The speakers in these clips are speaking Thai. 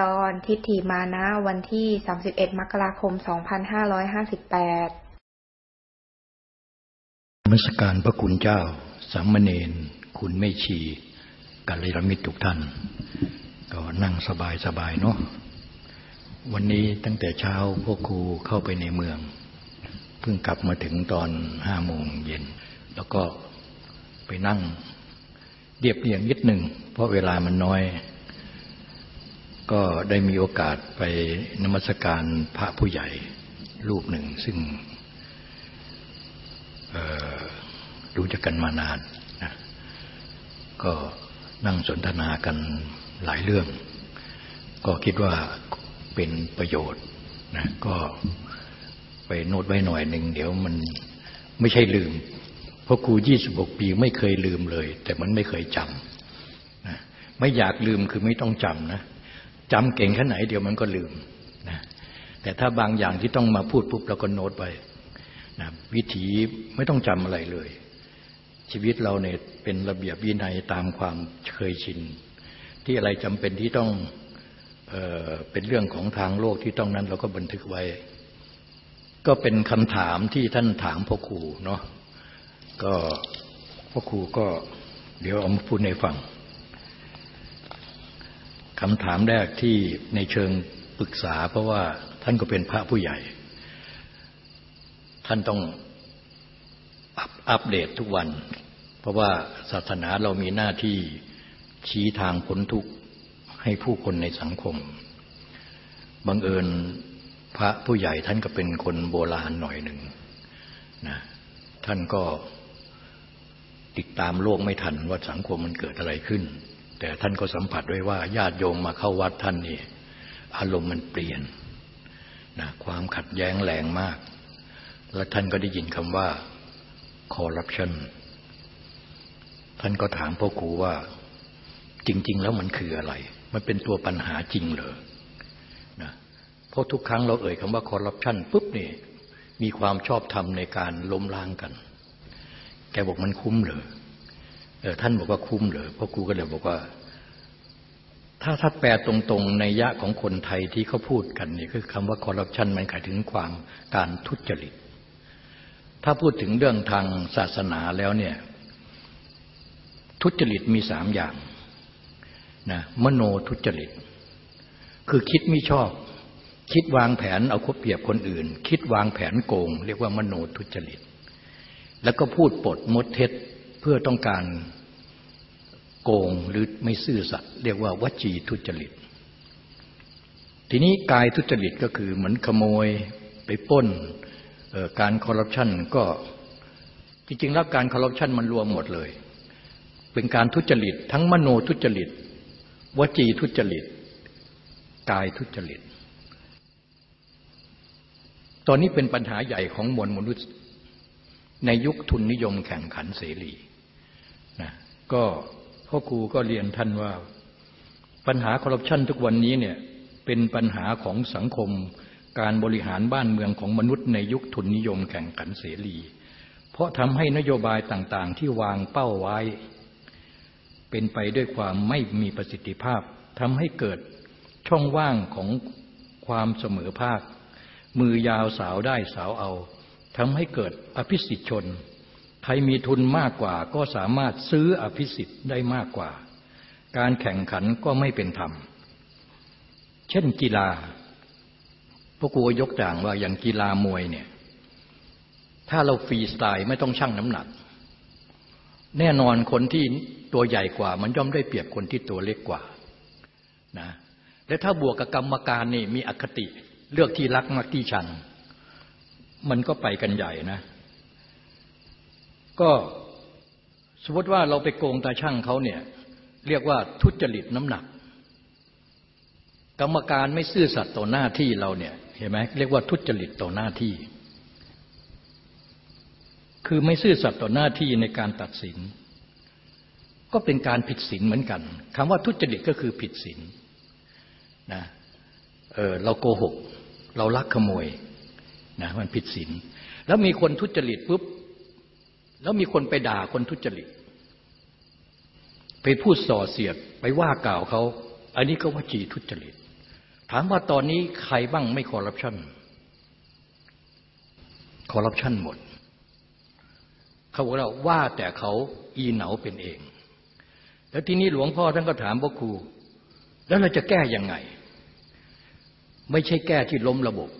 ตอนทิฏฐิมานะวันที่ 31 มกราคม 2558มสการพระคุณเจ้า สามเณรคุณไม่ชีกัลยาณมิตรทุกท่าน ก็นั่งสบายสบายเนาะวันนี้ตั้งแต่เช้าพวกครูเข้าไปในเมือง เพิ่งกลับมาถึงตอนห้าโมงเย็น แล้วก็ไปนั่งเรียบเรียงนิดหนึ่งเพราะเวลามันน้อย ก็ได้มีโอกาสไปนมัสการพระผู้ใหญ่รูปหนึ่ง ซึ่งรู้จักกันมานานนะก็นั่งสนทนากันหลายเรื่อง ก็คิดว่าเป็นประโยชน์นะก็ไปโน้ตไว้หน่อยหนึ่งเดี๋ยวมันไม่ใช่ลืม เพราะครูยี่สิบกปีไม่เคยลืมเลย แต่มันไม่เคยจำนะไม่อยากลืมคือไม่ต้องจำนะ จำเก่งแค่ไหนเดี๋ยวมันก็ลืมนะแต่ถ้าบางอย่างที่ต้องมาพูดปุ๊บเราก็โน้ตไปนะวิถีไม่ต้องจำอะไรเลย ชีวิตเราเนี่ยเป็นระเบียบวินัยตามความเคยชิน ที่อะไรจำเป็นที่ต้องเออเป็นเรื่องของทางโลกที่ต้องนั้นเราก็บันทึกไว้ ก็เป็นคำถามที่ท่านถามพ่อครูเนาะก็พ่อครูก็เดี๋ยวเอามาพูดในฟัง คำถามแรกที่ในเชิงปรึกษา เพราะว่าท่านก็เป็นพระผู้ใหญ่ ท่านต้องอัปเดตทุกวัน เพราะว่าศาสนาเรามีหน้าที่ชี้ทางพ้นทุกข์ให้ผู้คนในสังคม บังเอิญพระผู้ใหญ่ท่านก็เป็นคนโบราณหน่อยหนึ่งนะท่านก็ติดตามโลกไม่ทันว่าสังคมมันเกิดอะไรขึ้น แต่ท่านก็สัมผัสด้วยว่าญาติโยมมาเข้าวัดท่านนี่อารมณ์มันเปลี่ยนนะความขัดแย้งแรงมาก แล้วท่านก็ได้ยินคำว่าคอร์รัปชันท่านก็ถามพ่อครูว่า จริง ๆ แล้วมันคืออะไร มันเป็นตัวปัญหาจริงเหรอนะเพราะทุกครั้งเราเอ่ยคำว่าคอร์รัปชันปุ๊บนี่มีความชอบธรรมในการล้มล้างกัน แกบอกมันคุ้มเหรอ เออท่านบอกว่าคุ้มเหรอพ่อครูก็เลยบอกว่า ถ้าถ้าแปลตรงๆในยะของคนไทยที่เขาพูดกันนี่คือคำว่าคอร์รัปชันมันหมายถึงความการทุจริต ถ้าพูดถึงเรื่องทางศาสนาแล้วเนี่ย ทุจริตมีสามอย่างนะมโนทุจริต คือคิดไม่ชอบ คิดวางแผนเอาคบเปรียบคนอื่น คิดวางแผนโกง เรียกว่ามโนทุจริต แล้วก็พูดปดมดเท็จ พื่อต้องการโกงหรือไม่ซื่อสัตย์เรียกว่าวจีทุจริต ทีนี้กายทุจริตก็คือเหมือนขโมยไปป้นการคอร์รัปชันก็จริงๆแล้วการคอร์รัปชันมันรวมหมดเลย เป็นการทุจริต ทั้งมโนทุจริต วจีทุจริต กายทุจริต ตอนนี้เป็นปัญหาใหญ่ของมวลมนุษย์ ในยุคทุนนิยมแข่งขันเสรี ก็พ่อครูก็เรียนท่านว่า ปัญหาคอร์รัปชันทุกวันนี้เนี่ยเป็นปัญหาของสังคม การบริหารบ้านเมืองของมนุษย์ในยุคทุนนิยมแข่งขันเสรี เพราะทำให้นโยบายต่างๆ ที่วางเป้าไว้ เป็นไปด้วยความไม่มีประสิทธิภาพทำให้เกิดช่องว่างของความเสมอภาค มือยาวสาวได้สาวเอาทำให้เกิดอภิสิทธิชน ใครมีทุนมากกว่าก็สามารถซื้ออภิสิทธิ์ได้มากกว่า การแข่งขันก็ไม่เป็นธรรม เช่นกีฬาพวกกูยกอย่างว่าอย่างกีฬามวยเนี่ย ถ้าเราฟรีสไตล์ไม่ต้องชั่งน้ำหนัก แน่นอนคนที่ตัวใหญ่กว่า มันย่อมได้เปรียบคนที่ตัวเล็กกว่านะและถ้าบวกกับกรรมการนี่มีอคติเลือกที่รักมากที่ชัง มันก็ไปกันใหญ่นะ ก็สมมติว่าเราไปโกงตาช่างเขาเนี่ยเรียกว่าทุจริตน้ำหนัก กรรมการไม่ซื่อสัตย์ต่อหน้าที่เราเนี่ยเห็นไหมเรียกว่าทุจริตต่อหน้าที่ คือไม่ซื่อสัตย์ต่อหน้าที่ในการตัดสิน ก็เป็นการผิดศีลเหมือนกันคำว่าทุจริตก็คือผิดศีลนะเออเราโกหก เราลักขโมยนะมันผิดศีลแล้วมีคนทุจริตปุ๊บ แล้วมีคนไปด่าคนทุจริต ไปพูดส่อเสียดไปว่ากล่าวเขา อันนี้ก็ว่าจีทุจริต ถามว่าตอนนี้ใครบ้างไม่คอร์รัปชันคอร์รัปชันหมด เขาบอกเราว่าแต่เขาอีเหนาเป็นเอง แล้วทีนี้หลวงพ่อท่านก็ถามพ่อครู แล้วเราจะแก้ยังไง ไม่ใช่แก้ที่ล้มระบบ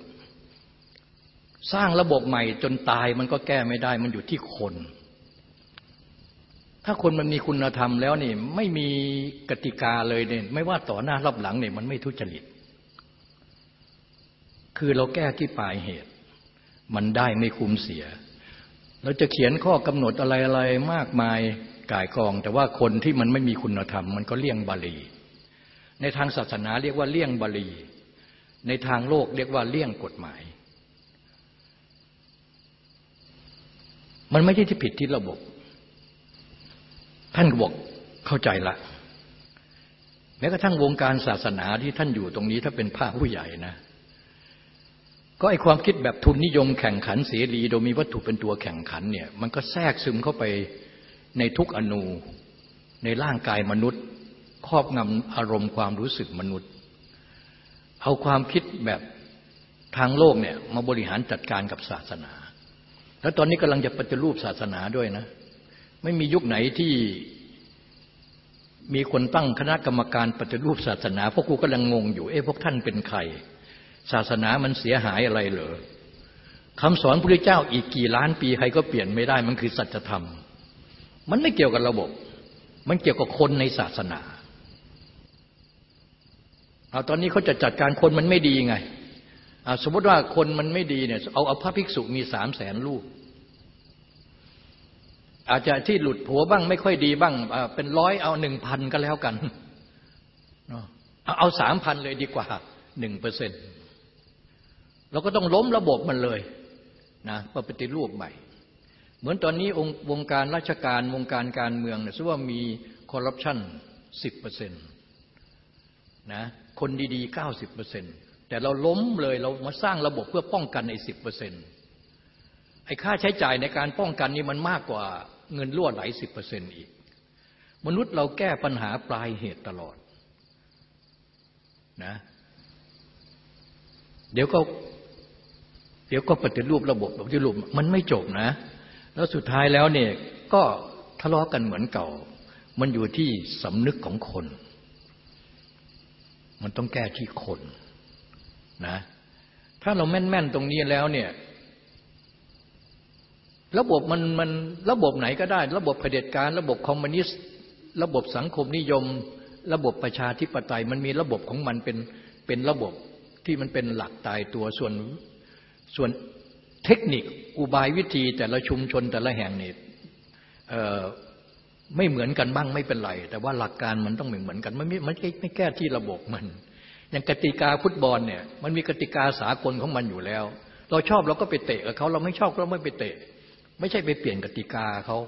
สร้างระบบใหม่จนตายมันก็แก้ไม่ได้มันอยู่ที่คน ถ้าคนมันมีคุณธรรมแล้วนี่ไม่มีกติกาเลยเนี่ยไม่ว่าต่อหน้ารับหลังเนี่ยมันไม่ทุจริต คือเราแก้ที่ปลายเหตุ มันได้ไม่คุ้มเสีย เราจะเขียนข้อกำหนดอะไรอะไรมากมายก่ายกอง แต่ว่าคนที่มันไม่มีคุณธรรม มันก็เลี่ยงบาลี ในทางศาสนาเรียกว่าเลี่ยงบาลี ในทางโลกเรียกว่าเลี่ยงกฎหมาย มันไม่ใช่ที่ผิดที่ระบบ ท่านก็บอกเข้าใจละ แม้กระทั่งวงการศาสนาที่ท่านอยู่ตรงนี้ถ้าเป็นพระผู้ใหญ่นะ ก็ไอความคิดแบบทุนนิยมแข่งขันเสรีโดยมีวัตถุเป็นตัวแข่งขันเนี่ยมันก็แทรกซึมเข้าไปในทุกอนูในร่างกายมนุษย์ ครอบงำอารมณ์ความรู้สึกมนุษย์ เอาความคิดแบบทางโลกเนี่ยมาบริหารจัดการกับศาสนา แล้วตอนนี้กำลังจะปฏิรูปศาสนาด้วยนะ ไม่มียุคไหนที่มีคนตั้งคณะกรรมการปฏิรูปศาสนาพวกกูกำลังงงอยู่ เอ๊ะพวกท่านเป็นใคร ศาสนามันเสียหายอะไรเหรอคำสอนพระเจ้าอีกกี่ล้านปีใครก็เปลี่ยนไม่ได้มันคือสัจธรรม มันไม่เกี่ยวกับระบบ มันเกี่ยวกับคนในศาสนาเอาตอนนี้เขาจะจัดการคนมันไม่ดีไงสมมติว่าคนมันไม่ดีเนี่ยเอาเอาพระภิกษุมีสามแสนลูก อาจจะที่หลุดผัวบ้างไม่ค่อยดีบ้าง เป็นร้อยเอาหนึ่งพันก็แล้วกัน เอาสามพันเลยดีกว่าหนึ่งเปอร์เซ็นต์เราก็ต้องล้มระบบมันเลยนะปฏิรูปใหม่ เหมือนตอนนี้องค์วงการราชการวงการการเมืองเนี่ยสมมติว่ามีคอร์รัปชันสิบเปอร์เซ็นต์นะคนดีๆเก้าสิบเปอร์เซ็นต์แต่เราล้มเลยเรามาสร้างระบบเพื่อป้องกันไอ้สิบเปอร์เซ็นต์ไอ้ค่าใช้จ่ายในการป้องกันนี่มันมากกว่า เงินรั่วไหลสิบเปอร์เซ็นต์อีก มนุษย์เราแก้ปัญหาปลายเหตุตลอดนะเดี๋ยวก็เดี๋ยวก็ปฏิรูประบบปฏิรูปมันไม่จบนะ แล้วสุดท้ายแล้วเนี่ยก็ทะเลาะกันเหมือนเก่า มันอยู่ที่สำนึกของคน มันต้องแก้ที่คนนะถ้าเราแม่น ๆ ตรงนี้แล้วเนี่ย ระบบมันมันระบบไหนก็ได้ ระบบเผด็จการ ระบบคอมมิวนิสต์ ระบบสังคมนิยม ระบบประชาธิปไตย มันมีระบบของมันเป็นเป็นระบบที่มันเป็นหลักตายตัวส่วนส่วนเทคนิคอุบายวิธีแต่ละชุมชนแต่ละแห่งเนี่ไม่เหมือนกันบ้างไม่เป็นไร แต่ว่าหลักการมันต้องเหมือนเหมือนกันมันไม่ไม่ไม่แก้ที่ระบบมัน อย่างกติกาฟุตบอลเนี่ยมันมีกติกาสากลของมันอยู่แล้ว เราชอบเราก็ไปเตะกับเขาเราไม่ชอบเราไม่ไปเตะ ไม่ใช่ไปเปลี่ยนกติกาเขา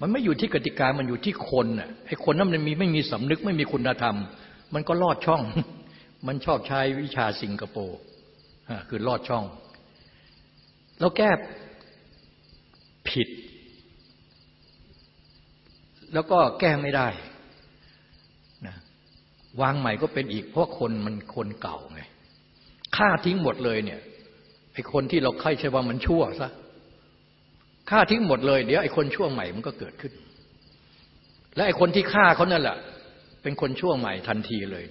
มันไม่อยู่ที่กติกา มันอยู่ที่คนน่ะไอ้คนนั้นมันมีไม่มีสำนึกไม่มีคุณธรรม มันก็ลอดช่อง มันชอบใช้วิชาสิงคโปร์คือลอดช่อง แล้วแก้ผิด แล้วก็แก้ไม่ได้นะวางใหม่ก็เป็นอีก เพราะคนมันคนเก่าไงฆ่าทิ้งหมดเลยเนี่ยไอ้คนที่เราใครใช่ว่ามันชั่วซะ ฆ่าทิ้งหมดเลย เดี๋ยวไอ้คนชั่วใหม่มันก็เกิดขึ้น และไอ้คนที่ฆ่าเขานั่นแหละเป็นคนชั่วใหม่ทันทีเลย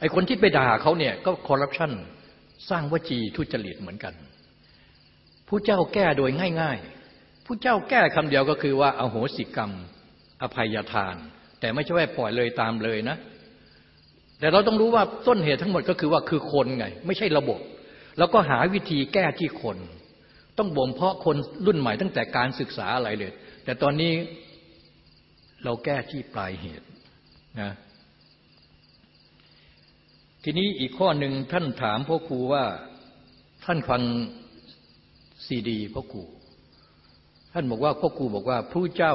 ไอ้คนที่ไปด่าเขาเนี่ยก็คอร์รัปชันสร้างวจีทุจริตเหมือนกันผู้เจ้าแก้โดยง่าย ๆผู้เจ้าแก้คำเดียวก็คือว่าอาโหสิกรรม อภัยทาน แต่ไม่ใช่ว่าปล่อยเลยตามเลยนะ แต่เราต้องรู้ว่าต้นเหตุทั้งหมดก็คือว่าคือคนไง ไม่ใช่ระบบ แล้วก็หาวิธีแก้ที่คน ต้องบ่มเพาะคนรุ่นใหม่ตั้งแต่การศึกษาอะไรเลย แต่ตอนนี้เราแก้ที่ปลายเหตุนะทีนี้อีกข้อหนึ่งท่านถามพ่อครูว่าท่านฟังซีดีพ่อครูท่านบอกว่าพ่อครูบอกว่าผู้เจ้า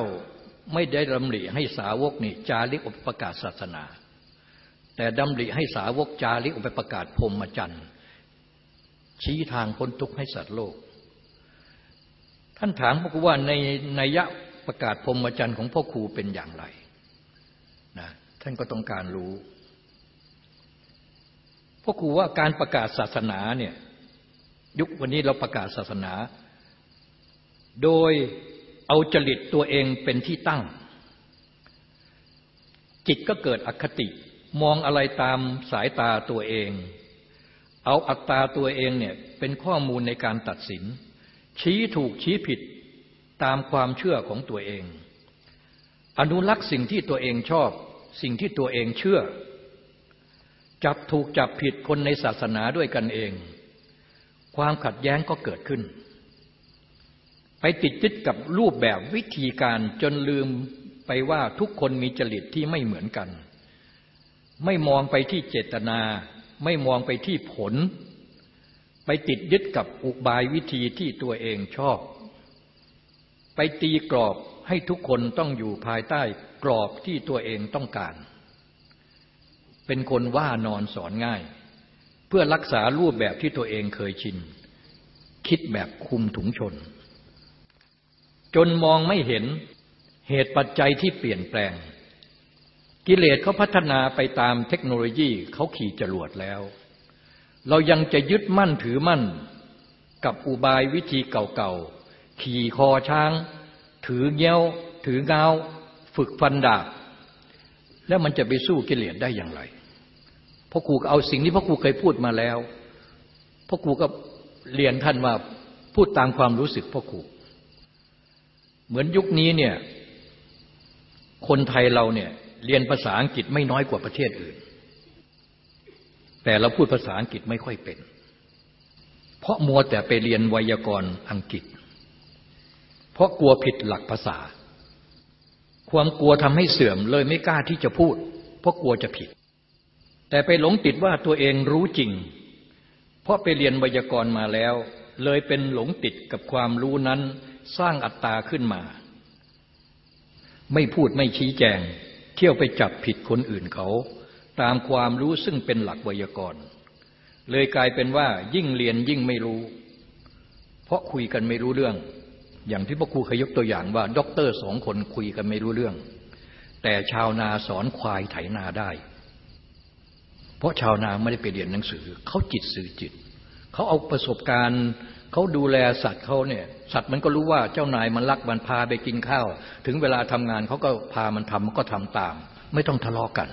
ไม่ได้ดำริให้สาวกนี่จาริกอุประกาศศาสนา แต่ดำริให้สาวกจาริกอุปประกาศพรมจันทร์ชี้ทางพ้นทุกข์ให้สัตว์โลก ท่านถามพ่อครูว่าในในยะประกาศพรมจันทร์ของพ่อครูเป็นอย่างไรนะท่านก็ต้องการรู้ราะครูว่าการประกาศศาสนาเนี่ยยุควันนี้เราประกาศศาสนา โดยเอาจริตตัวเองเป็นที่ตั้ง จิตก็เกิดอคติมองอะไรตามสายตาตัวเอง เอาอัตตาตัวเองเนี่ยเป็นข้อมูลในการตัดสิน ชี้ถูกชี้ผิดตามความเชื่อของตัวเอง อนุรักษ์สิ่งที่ตัวเองชอบ สิ่งที่ตัวเองเชื่อ จับถูกจับผิดคนในศาสนาด้วยกันเอง ความขัดแย้งก็เกิดขึ้น ไปติดยึดกับรูปแบบวิธีการจนลืมไปว่าทุกคนมีจริตที่ไม่เหมือนกัน ไม่มองไปที่เจตนา ไม่มองไปที่ผล ไปติดยึดกับอุบายวิธีที่ตัวเองชอบ ไปตีกรอบให้ทุกคนต้องอยู่ภายใต้กรอบที่ตัวเองต้องการ เป็นคนว่านอนสอนง่าย เพื่อรักษารูปแบบที่ตัวเองเคยชิน คิดแบบคุมถุงชน จนมองไม่เห็นเหตุปัจจัยที่เปลี่ยนแปลง กิเลสเขาพัฒนาไปตามเทคโนโลยีเขาขี่จรวดแล้ว เรายังจะยึดมั่นถือมั่น กับอุบายวิธีเก่าๆ ขี่คอช้าง ถือเงี้ยว ถือเงาฝึกฟันดาบ แล้วมันจะไปสู้กิเลสได้อย่างไรพ่อครูก็เอาสิ่งที่พ่อครูเคยพูดมาแล้วพ่อครูก็เรียนท่านว่าพูดตามความรู้สึกพ่อครูเหมือนยุคนี้เนี่ยคนไทยเราเนี่ยเรียนภาษาอังกฤษไม่น้อยกว่าประเทศอื่น แต่เราพูดภาษาอังกฤษไม่ค่อยเป็น เพราะมัวแต่ไปเรียนไวยากรณ์อังกฤษ เพราะกลัวผิดหลักภาษา ความกลัวทำให้เสื่อมเลยไม่กล้าที่จะพูด เพราะกลัวจะผิด แต่ไปหลงติดว่าตัวเองรู้จริง เพราะไปเรียนไวยากรณ์มาแล้ว เลยเป็นหลงติดกับความรู้นั้นสร้างอัตตาขึ้นมา ไม่พูดไม่ชี้แจง เที่ยวไปจับผิดคนอื่นเขา ตามความรู้ซึ่งเป็นหลักไวยากรณ์ เลยกลายเป็นว่ายิ่งเรียนยิ่งไม่รู้ เพราะคุยกันไม่รู้เรื่อง อย่างที่พ่อครูเคยยกตัวอย่างว่าด็อกเตอร์สองคนคุยกันไม่รู้เรื่อง แต่ชาวนาสอนควายไถนาได้ เพราะชาวนาไม่ได้ไปเรียนหนังสือ เขาจิตสื่อจิต เขาเอาประสบการณ์เขาดูแลสัตว์เขาเนี่ยสัตว์มันก็รู้ว่าเจ้านายมันรักมันพาไปกินข้าว ถึงเวลาทำงานเขาก็พามันทำมันก็ทำตาม ไม่ต้องทะเลาะกัน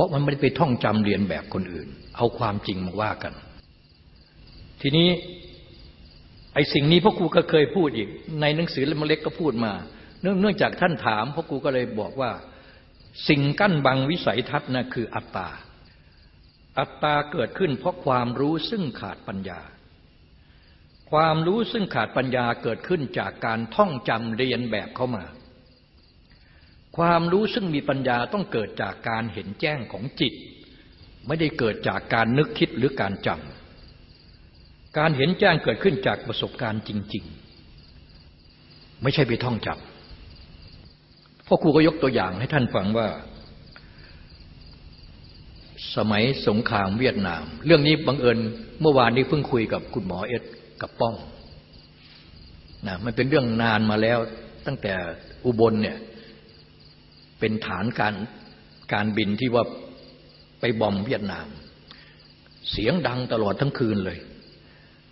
ราะมันไม่ได้ไปท่องจำเรียนแบบคนอื่น เอาความจริงมาว่ากัน ทีนี้ไอ้สิ่งนี้พ่อครูก็เคยพูดอีก ในหนังสือเล่มเล็กก็พูดมา เนื่องจากท่านถามพ่อครูก็เลยบอกว่า สิ่งกั้นบังวิสัยทัศน์นะคืออัตตา อัตตาเกิดขึ้นเพราะความรู้ซึ่งขาดปัญญา ความรู้ซึ่งขาดปัญญาเกิดขึ้นจากการท่องจำเรียนแบบเข้ามา ความรู้ซึ่งมีปัญญาต้องเกิดจากการเห็นแจ้งของจิต ไม่ได้เกิดจากการนึกคิดหรือการจำการเห็นแจ้งเกิดขึ้นจากประสบการณ์จริง ๆ ไม่ใช่ไปท่องจำพ่อครูก็ยกตัวอย่างให้ท่านฟังว่า สมัยสงครามเวียดนาม เรื่องนี้บังเอิญเมื่อวานนี้เพิ่งคุยกับคุณหมอเอ็ดกับป้องนะมันเป็นเรื่องนานมาแล้วตั้งแต่อุบลเนี่ย เป็นฐานการการบินที่ว่าไปบอมเวียดนาม เสียงดังตลอดทั้งคืนเลย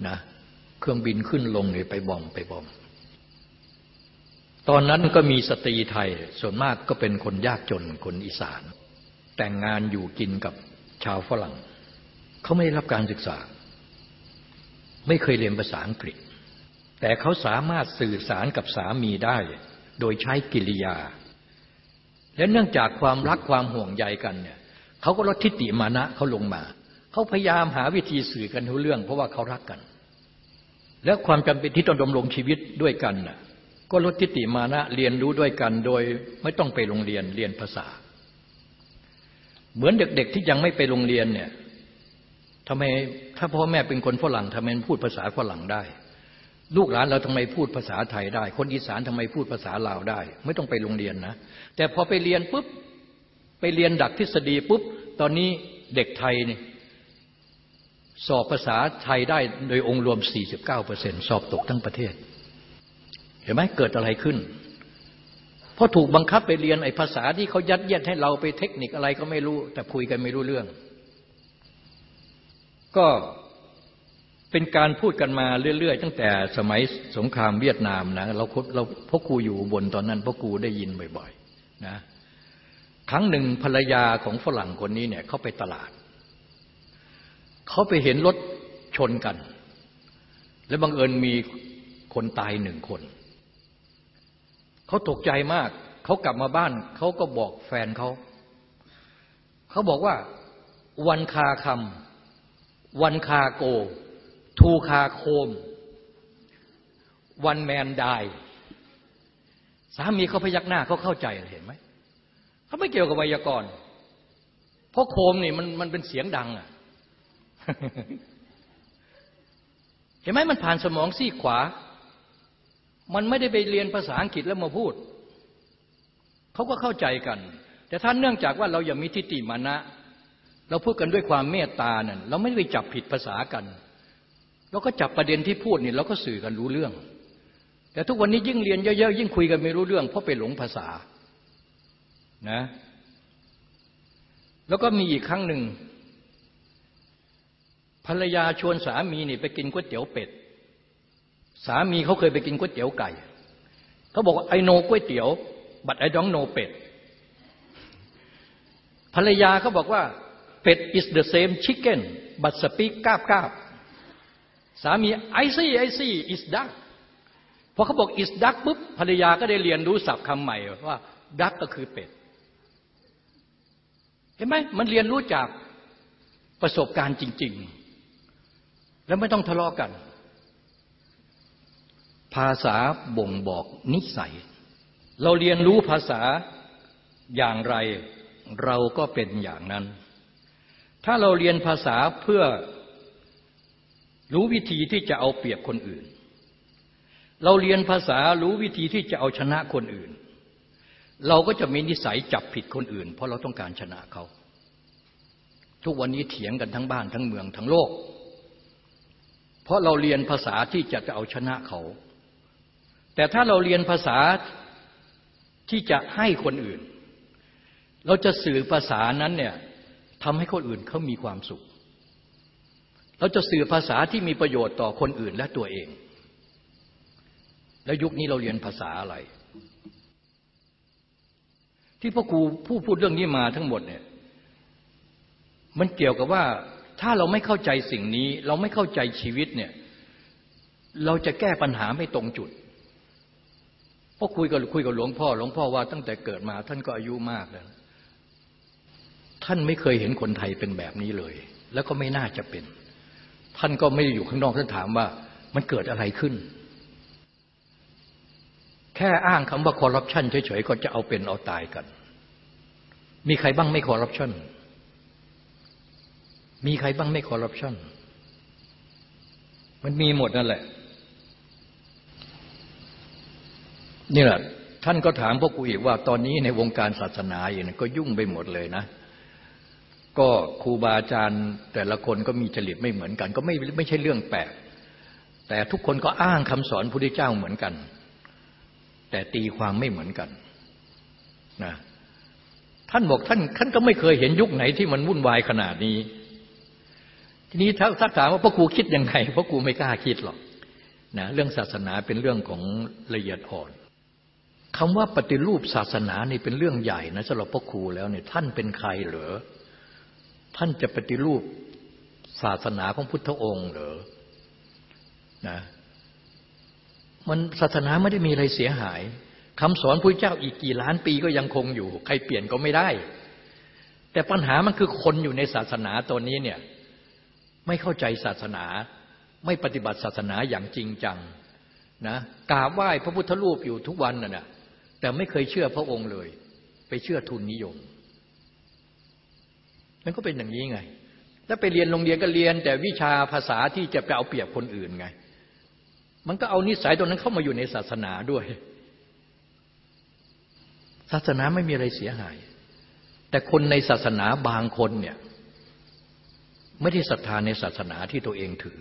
นะเครื่องบินขึ้นลงเลยไปบอมไปบอม ตอนนั้นก็มีสตรีไทยส่วนมากก็เป็นคนยากจนคนอีสาน แต่งงานอยู่กินกับชาวฝรั่ง เขาไม่ได้รับการศึกษา ไม่เคยเรียนภาษาอังกฤษ แต่เขาสามารถสื่อสารกับสามีได้ โดยใช้กิริยา และเนื่องจากความรักความห่วงใยกันเนี่ยเขาก็ลดทิฏฐิมานะเขาลงมาเขาพยายามหาวิธีสื่อกันทุกเรื่อง เพราะว่าเขารักกัน และความจำเป็นที่ต้องดำรงชีวิตด้วยกันน่ะก็ลดทิฏฐิมานะเรียนรู้ด้วยกัน โดยไม่ต้องไปโรงเรียนเรียนภาษา เหมือนเด็กๆที่ยังไม่ไปโรงเรียนเนี่ยทำไมถ้าพ่อแม่เป็นคนฝรั่งทำไมพูดภาษาฝรั่งได้ ลูกหลานเราทำไมพูดภาษาไทยได้ คนอีสานทำไมพูดภาษาลาวได้ ไม่ต้องไปโรงเรียนนะ แต่พอไปเรียนปุ๊บไปเรียนดักทฤษฎีปุ๊บ ตอนนี้เด็กไทยเนี่ยสอบภาษาไทยได้โดยองค์รวม 49%สอบตกทั้งประเทศ เห็นไหมเกิดอะไรขึ้น เพราะถูกบังคับไปเรียนไอ้ภาษาที่เขายัดเยียดให้เราไปเทคนิคอะไรก็ไม่รู้ แต่คุยกันไม่รู้เรื่อง ก็ เป็นการพูดกันมาเรื่อย ๆ ตั้งแต่สมัยสงครามเวียดนามนะเราเราพ่อครูอยู่บนตอนนั้นพ่อครูได้ยินบ่อยๆนะครั้งหนึ่งภรรยาของฝรั่งคนนี้เนี่ยเขาไปตลาด เขาไปเห็นรถชนกัน และบังเอิญมีคนตายหนึ่งคน เขาตกใจมาก เขากลับมาบ้าน เขาก็บอกแฟนเขา เขาบอกว่าวันคาคำวันคาโก ทูคาโคม วันแมนดายสามีเขาพยักหน้าเขาเข้าใจเห็นไหมเขาไม่เกี่ยวกับไวยากรณ์เพราะโคมนี่มันมันเป็นเสียงดังอะเห็นไหมมันผ่านสมองซีขวา มันไม่ได้ไปเรียนภาษาอังกฤษแล้วมาพูด เขาก็เข้าใจกัน แต่ท่านเนื่องจากว่าเราอย่ามีทิฏฐิมานะ เราพูดกันด้วยความเมตตานั่นเราไม่ได้ไปจับผิดภาษากัน เราก็จับประเด็นที่พูดเนี่ยเราก็สื่อกันรู้เรื่อง แต่ทุกวันนี้ยิ่งเรียนเยอะๆยิ่งคุยกันไม่รู้เรื่อง เพราะไปหลงภาษานะแล้วก็มีอีกครั้งหนึ่ง ภรรยาชวนสามีนี่ไปกินก๋วยเตี๋ยวเป็ด สามีเขาเคยไปกินก๋วยเตี๋ยวไก่เขาบอกว่าไอโนก๋วยเตี๋ยวบัตไอดองโนเป็ดภรรยาเขาบอกว่าเป็ด is the same chicken but speak กาบกาบ สามีไอซี่ไอซี่ is duck พอเขาบอก is duck ปุ๊บภรรยาก็ได้เรียนรู้ศัพท์คำใหม่ว่า duck ก็คือเป็ด เห็นไหมมันเรียนรู้จากประสบการณ์จริง ๆ แล้วไม่ต้องทะเลาะกัน ภาษาบ่งบอกนิสัย เราเรียนรู้ภาษาอย่างไรเราก็เป็นอย่างนั้น ถ้าเราเรียนภาษาเพื่อ รู้วิธีที่จะเอาเปรียบคนอื่น เราเรียนภาษารู้วิธีที่จะเอาชนะคนอื่น เราก็จะมีนิสัยจับผิดคนอื่น เพราะเราต้องการชนะเขา ทุกวันนี้เถียงกันทั้งบ้านทั้งเมืองทั้งโลก เพราะเราเรียนภาษาที่จะจะเอาชนะเขา แต่ถ้าเราเรียนภาษาที่จะให้คนอื่น เราจะสื่อภาษานั้นเนี่ยทำให้คนอื่นเขามีความสุข เราจะสื่อภาษาที่มีประโยชน์ต่อคนอื่นและตัวเอง แล้วยุคนี้เราเรียนภาษาอะไร ที่พ่อครูผู้พูดเรื่องนี้มาทั้งหมดเนี่ย มันเกี่ยวกับว่าถ้าเราไม่เข้าใจสิ่งนี้ เราไม่เข้าใจชีวิตเนี่ย เราจะแก้ปัญหาไม่ตรงจุดพ่อคุยกับคุยกับหลวงพ่อ หลวงพ่อว่าตั้งแต่เกิดมา ท่านก็อายุมากแล้ว ท่านไม่เคยเห็นคนไทยเป็นแบบนี้เลย แล้วก็ไม่น่าจะเป็น ท่านก็ไม่ได้อยู่ข้างนอกท่านถามว่า มันเกิดอะไรขึ้น แค่อ้างคำว่าคอร์รัปชันเฉยๆ ก็จะเอาเป็นเอาตายกัน มีใครบ้างไม่คอร์รัปชันมีใครบ้างไม่คอร์รัปชันมันมีหมดนั่นแหละนี่แหละท่านก็ถามพวกกูอีกว่าตอนนี้ในวงการศาสนาอย่างนั้นก็ยุ่งไปหมดเลยนะ ก็ครูบาอาจารย์แต่ละคนก็มีจริตไม่เหมือนกัน ก็ไม่ไม่ใช่เรื่องแปลก แต่ทุกคนก็อ้างคำสอนพระพุทธเจ้าเหมือนกัน แต่ตีความไม่เหมือนกันนะท่านบอกท่านท่านก็ไม่เคยเห็นยุคไหนที่มันวุ่นวายขนาดนี้ ทีนี้ถ้าถ้าถามว่าพระครูคิดยังไงพระครูไม่กล้าคิดหรอกนะเรื่องศาสนาเป็นเรื่องของละเอียดอ่อนคำว่าปฏิรูปศาสนานี่เป็นเรื่องใหญ่นะสำหรับพระครูแล้วเนี่ยท่านเป็นใครเหรอ ท่านจะปฏิรูปศาสนาของพุทธองค์เหรอนะมันศาสนาไม่ได้มีอะไรเสียหายคำสอนพระเจ้าอีกกี่ล้านปีก็ยังคงอยู่ ใครเปลี่ยนก็ไม่ได้ แต่ปัญหามันคือคนอยู่ในศาสนาตัวนี้เนี่ยไม่เข้าใจศาสนา ไม่ปฏิบัติศาสนาอย่างจริงจังนะกราบไหว้พระพุทธรูปอยู่ทุกวันน่ะนะแต่ไม่เคยเชื่อพระองค์เลย ไปเชื่อทุนนิยม มันก็เป็นอย่างนี้ไง แล้วไปเรียนโรงเรียนก็เรียน แต่วิชาภาษาที่จะไปเอาเปรียบคนอื่นไง มันก็เอานิสัยตรงนั้นเข้ามาอยู่ในศาสนาด้วย ศาสนาไม่มีอะไรเสียหาย แต่คนในศาสนาบางคนเนี่ยไม่ได้ศรัทธาในศาสนาที่ตัวเองถือ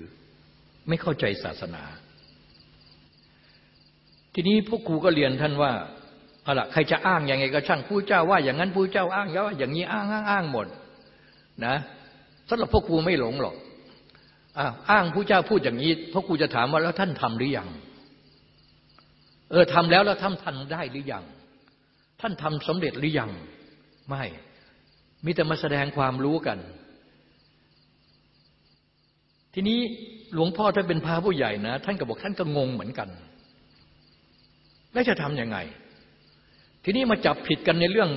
ไม่เข้าใจศาสนา ทีนี้พวกครูก็เรียนท่านว่าเอาละใครจะอ้างยังไงก็ช่างผู้เจ้าว่าอย่างนั้นผู้เจ้าอ้างว่าอย่างนี้อ้างอ้างอ้างหมด นะสำหรับพวกครูไม่หลงหรอกอ้างผู้เจ้าพูดอย่างนี้พราะกูจะถามว่าแล้วท่านทำหรือยังเออทำแล้วแล้วท่านทำได้หรือยังท่านทำสำเร็จหรือยังไม่มีแต่มาแสดงความรู้กัน ทีนี้หลวงพ่อท่านเป็นพระผู้ใหญ่นะ ท่านก็บอกท่านก็งงเหมือนกัน แล้วจะทำยังไง ทีนี้มาจับผิดกันในเรื่อง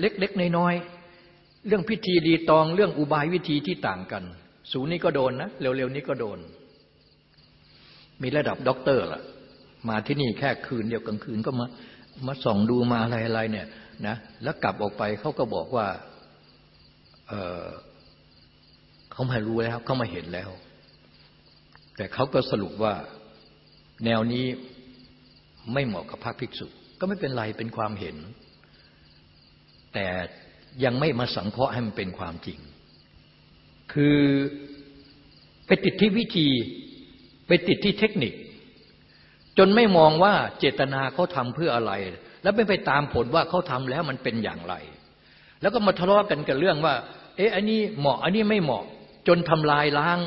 เล็กๆน้อยๆ เรื่องพิธีรีตองเรื่องอุบายวิธีที่ต่างกัน ศูนย์นี้ก็โดนนะเร็วๆนี้ก็โดน มีระดับด็อกเตอร์ล่ะ มาที่นี่แค่คืนเดียวกลางคืนก็มามาส่องดูมาอะไรๆเนี่ยนะแล้วกลับออกไปเขาก็บอกว่าเเขามารู้แล้วเขามาเห็นแล้ว แต่เขาก็สรุปว่าแนวนี้ไม่เหมาะกับพระภิกษุ ก็ไม่เป็นไรเป็นความเห็น แต่ ยังไม่มาสังเคราะห์ให้มันเป็นความจริง คือไปติดที่วิธีไปติดที่เทคนิค จนไม่มองว่าเจตนาเขาทำเพื่ออะไร แล้วไม่ไปตามผลว่าเขาทำแล้วมันเป็นอย่างไร แล้วก็มาทะเลาะกันกับเรื่องว่า เอ๊ะอันนี้เหมาะอันนี้ไม่เหมาะ จนทำลายล้าง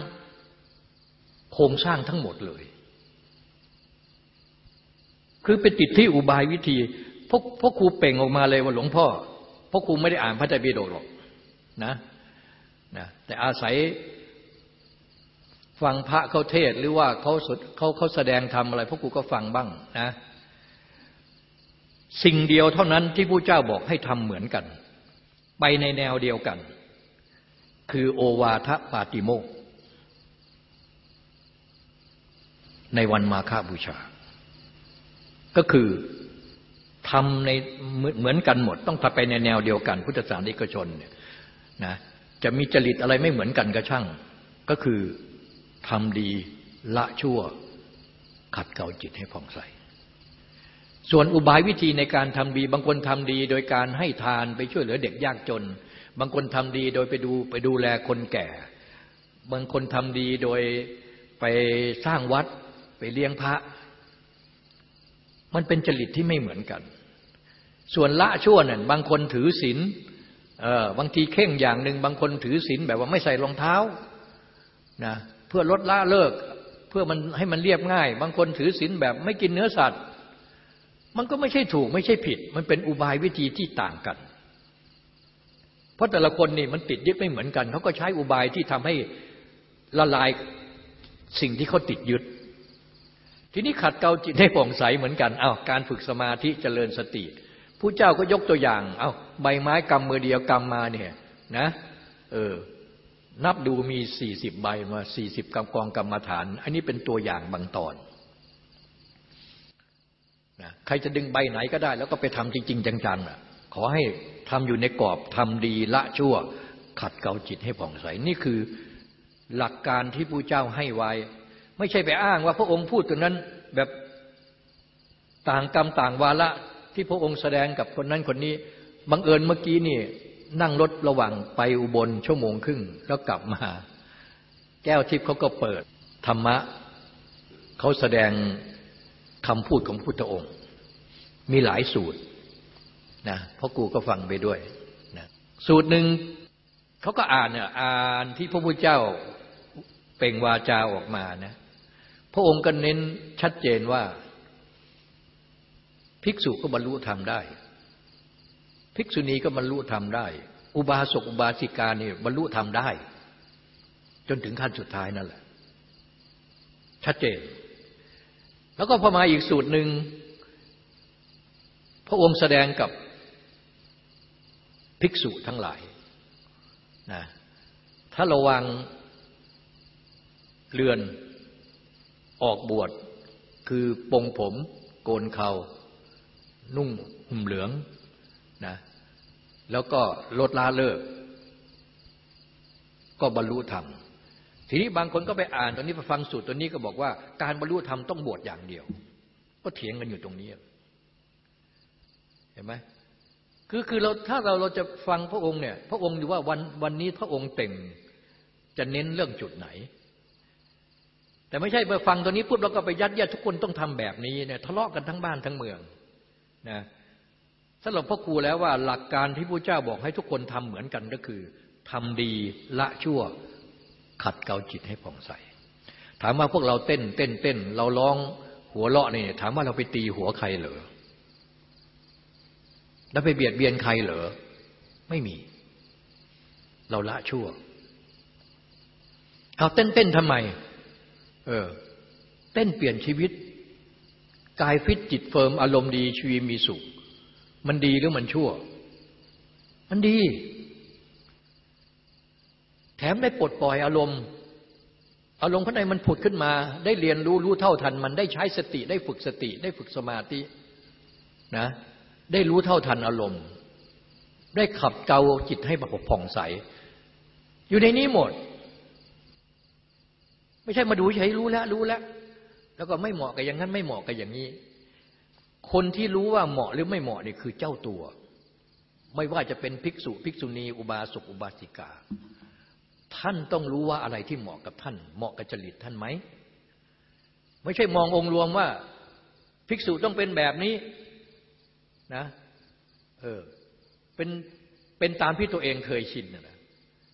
โครงสร้างทั้งหมดเลย คือไปติดที่อุบายวิธีพวกพวกครูเป่งออกมาเลยว่าหลวงพ่อ พวกครูไม่ได้อ่านพระไตรปิฎกหรอกนะนะแต่อาศัยฟังพระเขาเทศหรือว่าเขาเขาเขาแสดงทำอะไรพวกกูก็ฟังบ้างนะ สิ่งเดียวเท่านั้นที่ผู้เจ้าบอกให้ทำเหมือนกัน ไปในแนวเดียวกัน คือโอวาทปาติโมกในวันมาฆบูชา ก็คือ ทำในเหมือนกันหมด ต้องทำไปในแนวเดียวกัน พุทธศาสนิกชนเนี่ยนะจะมีจริตอะไรไม่เหมือนกันก็ช่าง ก็คือทำดีละชั่ว ขัดเกลาจิตให้ผ่องใส ส่วนอุบายวิธีในการทำดี บางคนทำดีโดยการให้ทานไปช่วยเหลือเด็กยากจน บางคนทำดีโดยไปดูไปดูแลคนแก่ บางคนทำดีโดยไปสร้างวัดไปเลี้ยงพระ มันเป็นจริตที่ไม่เหมือนกัน ส่วนละชั่วเนั่นบางคนถือศีลบางทีเข่งอย่างหนึ่งบางคนถือศีลแบบว่าไม่ใส่รองเท้านะเพื่อลดละเลิก เพื่อมันให้มันเรียบง่าย บางคนถือศีลแบบไม่กินเนื้อสัตว์ มันก็ไม่ใช่ถูกไม่ใช่ผิด มันเป็นอุบายวิธีที่ต่างกัน เพราะแต่ละคนนี่มันติดยึดไม่เหมือนกันเขาก็ใช้อุบายที่ทำให้ละลายสิ่งที่เขาติดยึด ทีนี้ขัดเกลาจิตให้ผ่องใสเหมือนกันเอา้าการฝึกสมาธิเจริญสติผู้เจ้าก็ยกตัวอย่าง เอา้าใบไม้กำมือเดียวกำมาเนี่ยนะเออนับดูมีสี่สิบใบมาสี่สิบกำกองกรรมฐาน อันนี้เป็นตัวอย่างบางตอนนะใครจะดึงใบไหนก็ได้ แล้วก็ไปทำจริง ๆ จังๆอะขอให้ทำอยู่ในกรอบทำดีละชั่ว ขัดเกลาจิตให้ผ่องใส นี่คือหลักการที่ผู้เจ้าให้ไว้ ไม่ใช่ไปอ้างว่าพระองค์พูดตรงนั้นแบบต่างกรรมต่างวาระที่พระองค์แสดงกับคนนั้นคนนี้บังเอิญเมื่อกี้นี่นั่งรถระหว่างไปอุบลชั่วโมงครึ่งแล้วกลับมา แก้วทิพย์เขาก็เปิด ธรรมะเขาแสดงคำพูดของพุทธองค์ มีหลายสูตรนะพราะกูก็ฟังไปด้วยนะสูตรหนึ่งเขาก็อ่านเนี่ยอ่านที่พระพุทธเจ้าเป่งวาจาออกมานะ พระองค์ก็เน้นชัดเจนว่า ภิกษุก็บรรลุธรรมได้ ภิกษุณีก็บรรลุธรรมได้ อุบาสกอุบาสิกานี่บรรลุธรรมได้ จนถึงขั้นสุดท้ายนั่นแหละ ชัดเจน แล้วก็พอมาอีกสูตรหนึ่งพระองค์แสดงกับภิกษุทั้งหลายนะถ้าระวังเรือน ออกบวชคือปงผมโกนเขา นุ่งห่มเหลืองนะแล้วก็ลดละเลิก ก็บรรลุธรรม ทีนี้บางคนก็ไปอ่านตอนนี้ไปฟังสูตรตัวนี้ก็บอกว่า การบรรลุธรรมต้องบวชอย่างเดียว ก็เถียงกันอยู่ตรงนี้ เห็นไหมคือคือเราถ้าเราเราจะฟังพระองค์เนี่ย พระองค์ดูว่าวันวันนี้พระองค์เต่งจะเน้นเรื่องจุดไหน แต่ไม่ใช่ไปฟังตัวนี้ปุ๊บเราก็ไปยัดเยียดทุกคนต้องทำแบบนี้เนี่ยทะเลาะกันทั้งบ้านทั้งเมืองนะสำหรับพ่อครูแล้วว่าหลักการที่พระเจ้าบอกให้ทุกคนทำเหมือนกันก็คือทำดีละชั่วขัดเกลาจิตให้ผ่องใส ถามว่าพวกเราเต้นเต้นเต้น เราร้องหัวเราะเนี่ยถามว่าเราไปตีหัวใครเหรอแล้วไปเบียดเบียนใครเหรอไม่มี เราละชั่ว เอาเต้นเต้นทำไม เออ เต้นเปลี่ยนชีวิต กายฟิตจิตเฟิร์มอารมณ์ดีชีวิตมีสุข มันดีหรือมันชั่ว มันดี แถมได้ปลดปล่อยอารมณ์ อารมณ์ข้างในมันผุดขึ้นมา ได้เรียนรู้รู้เท่าทัน มันได้ใช้สติ ได้ฝึกสติ ได้ฝึกสมาธินะ ได้รู้เท่าทันอารมณ์ ได้ขับเกาจิตให้ผ่องใส อยู่ในนี้หมด ไม่ใช่มาดูใช้รู้แล้วรู้แล้ว แล้วก็ไม่เหมาะกับอย่างนั้นไม่เหมาะกับอย่างนี้ คนที่รู้ว่าเหมาะหรือไม่เหมาะนี่คือเจ้าตัว ไม่ว่าจะเป็นภิกษุภิกษุณี อุบาสกอุบาสิกา ท่านต้องรู้ว่าอะไรที่เหมาะกับท่าน เหมาะกับจริตท่านไหมไม่ใช่มององค์รวมว่า ภิกษุต้องเป็นแบบนี้นะเออเป็นเป็นตามที่ตัวเองเคยชินนะ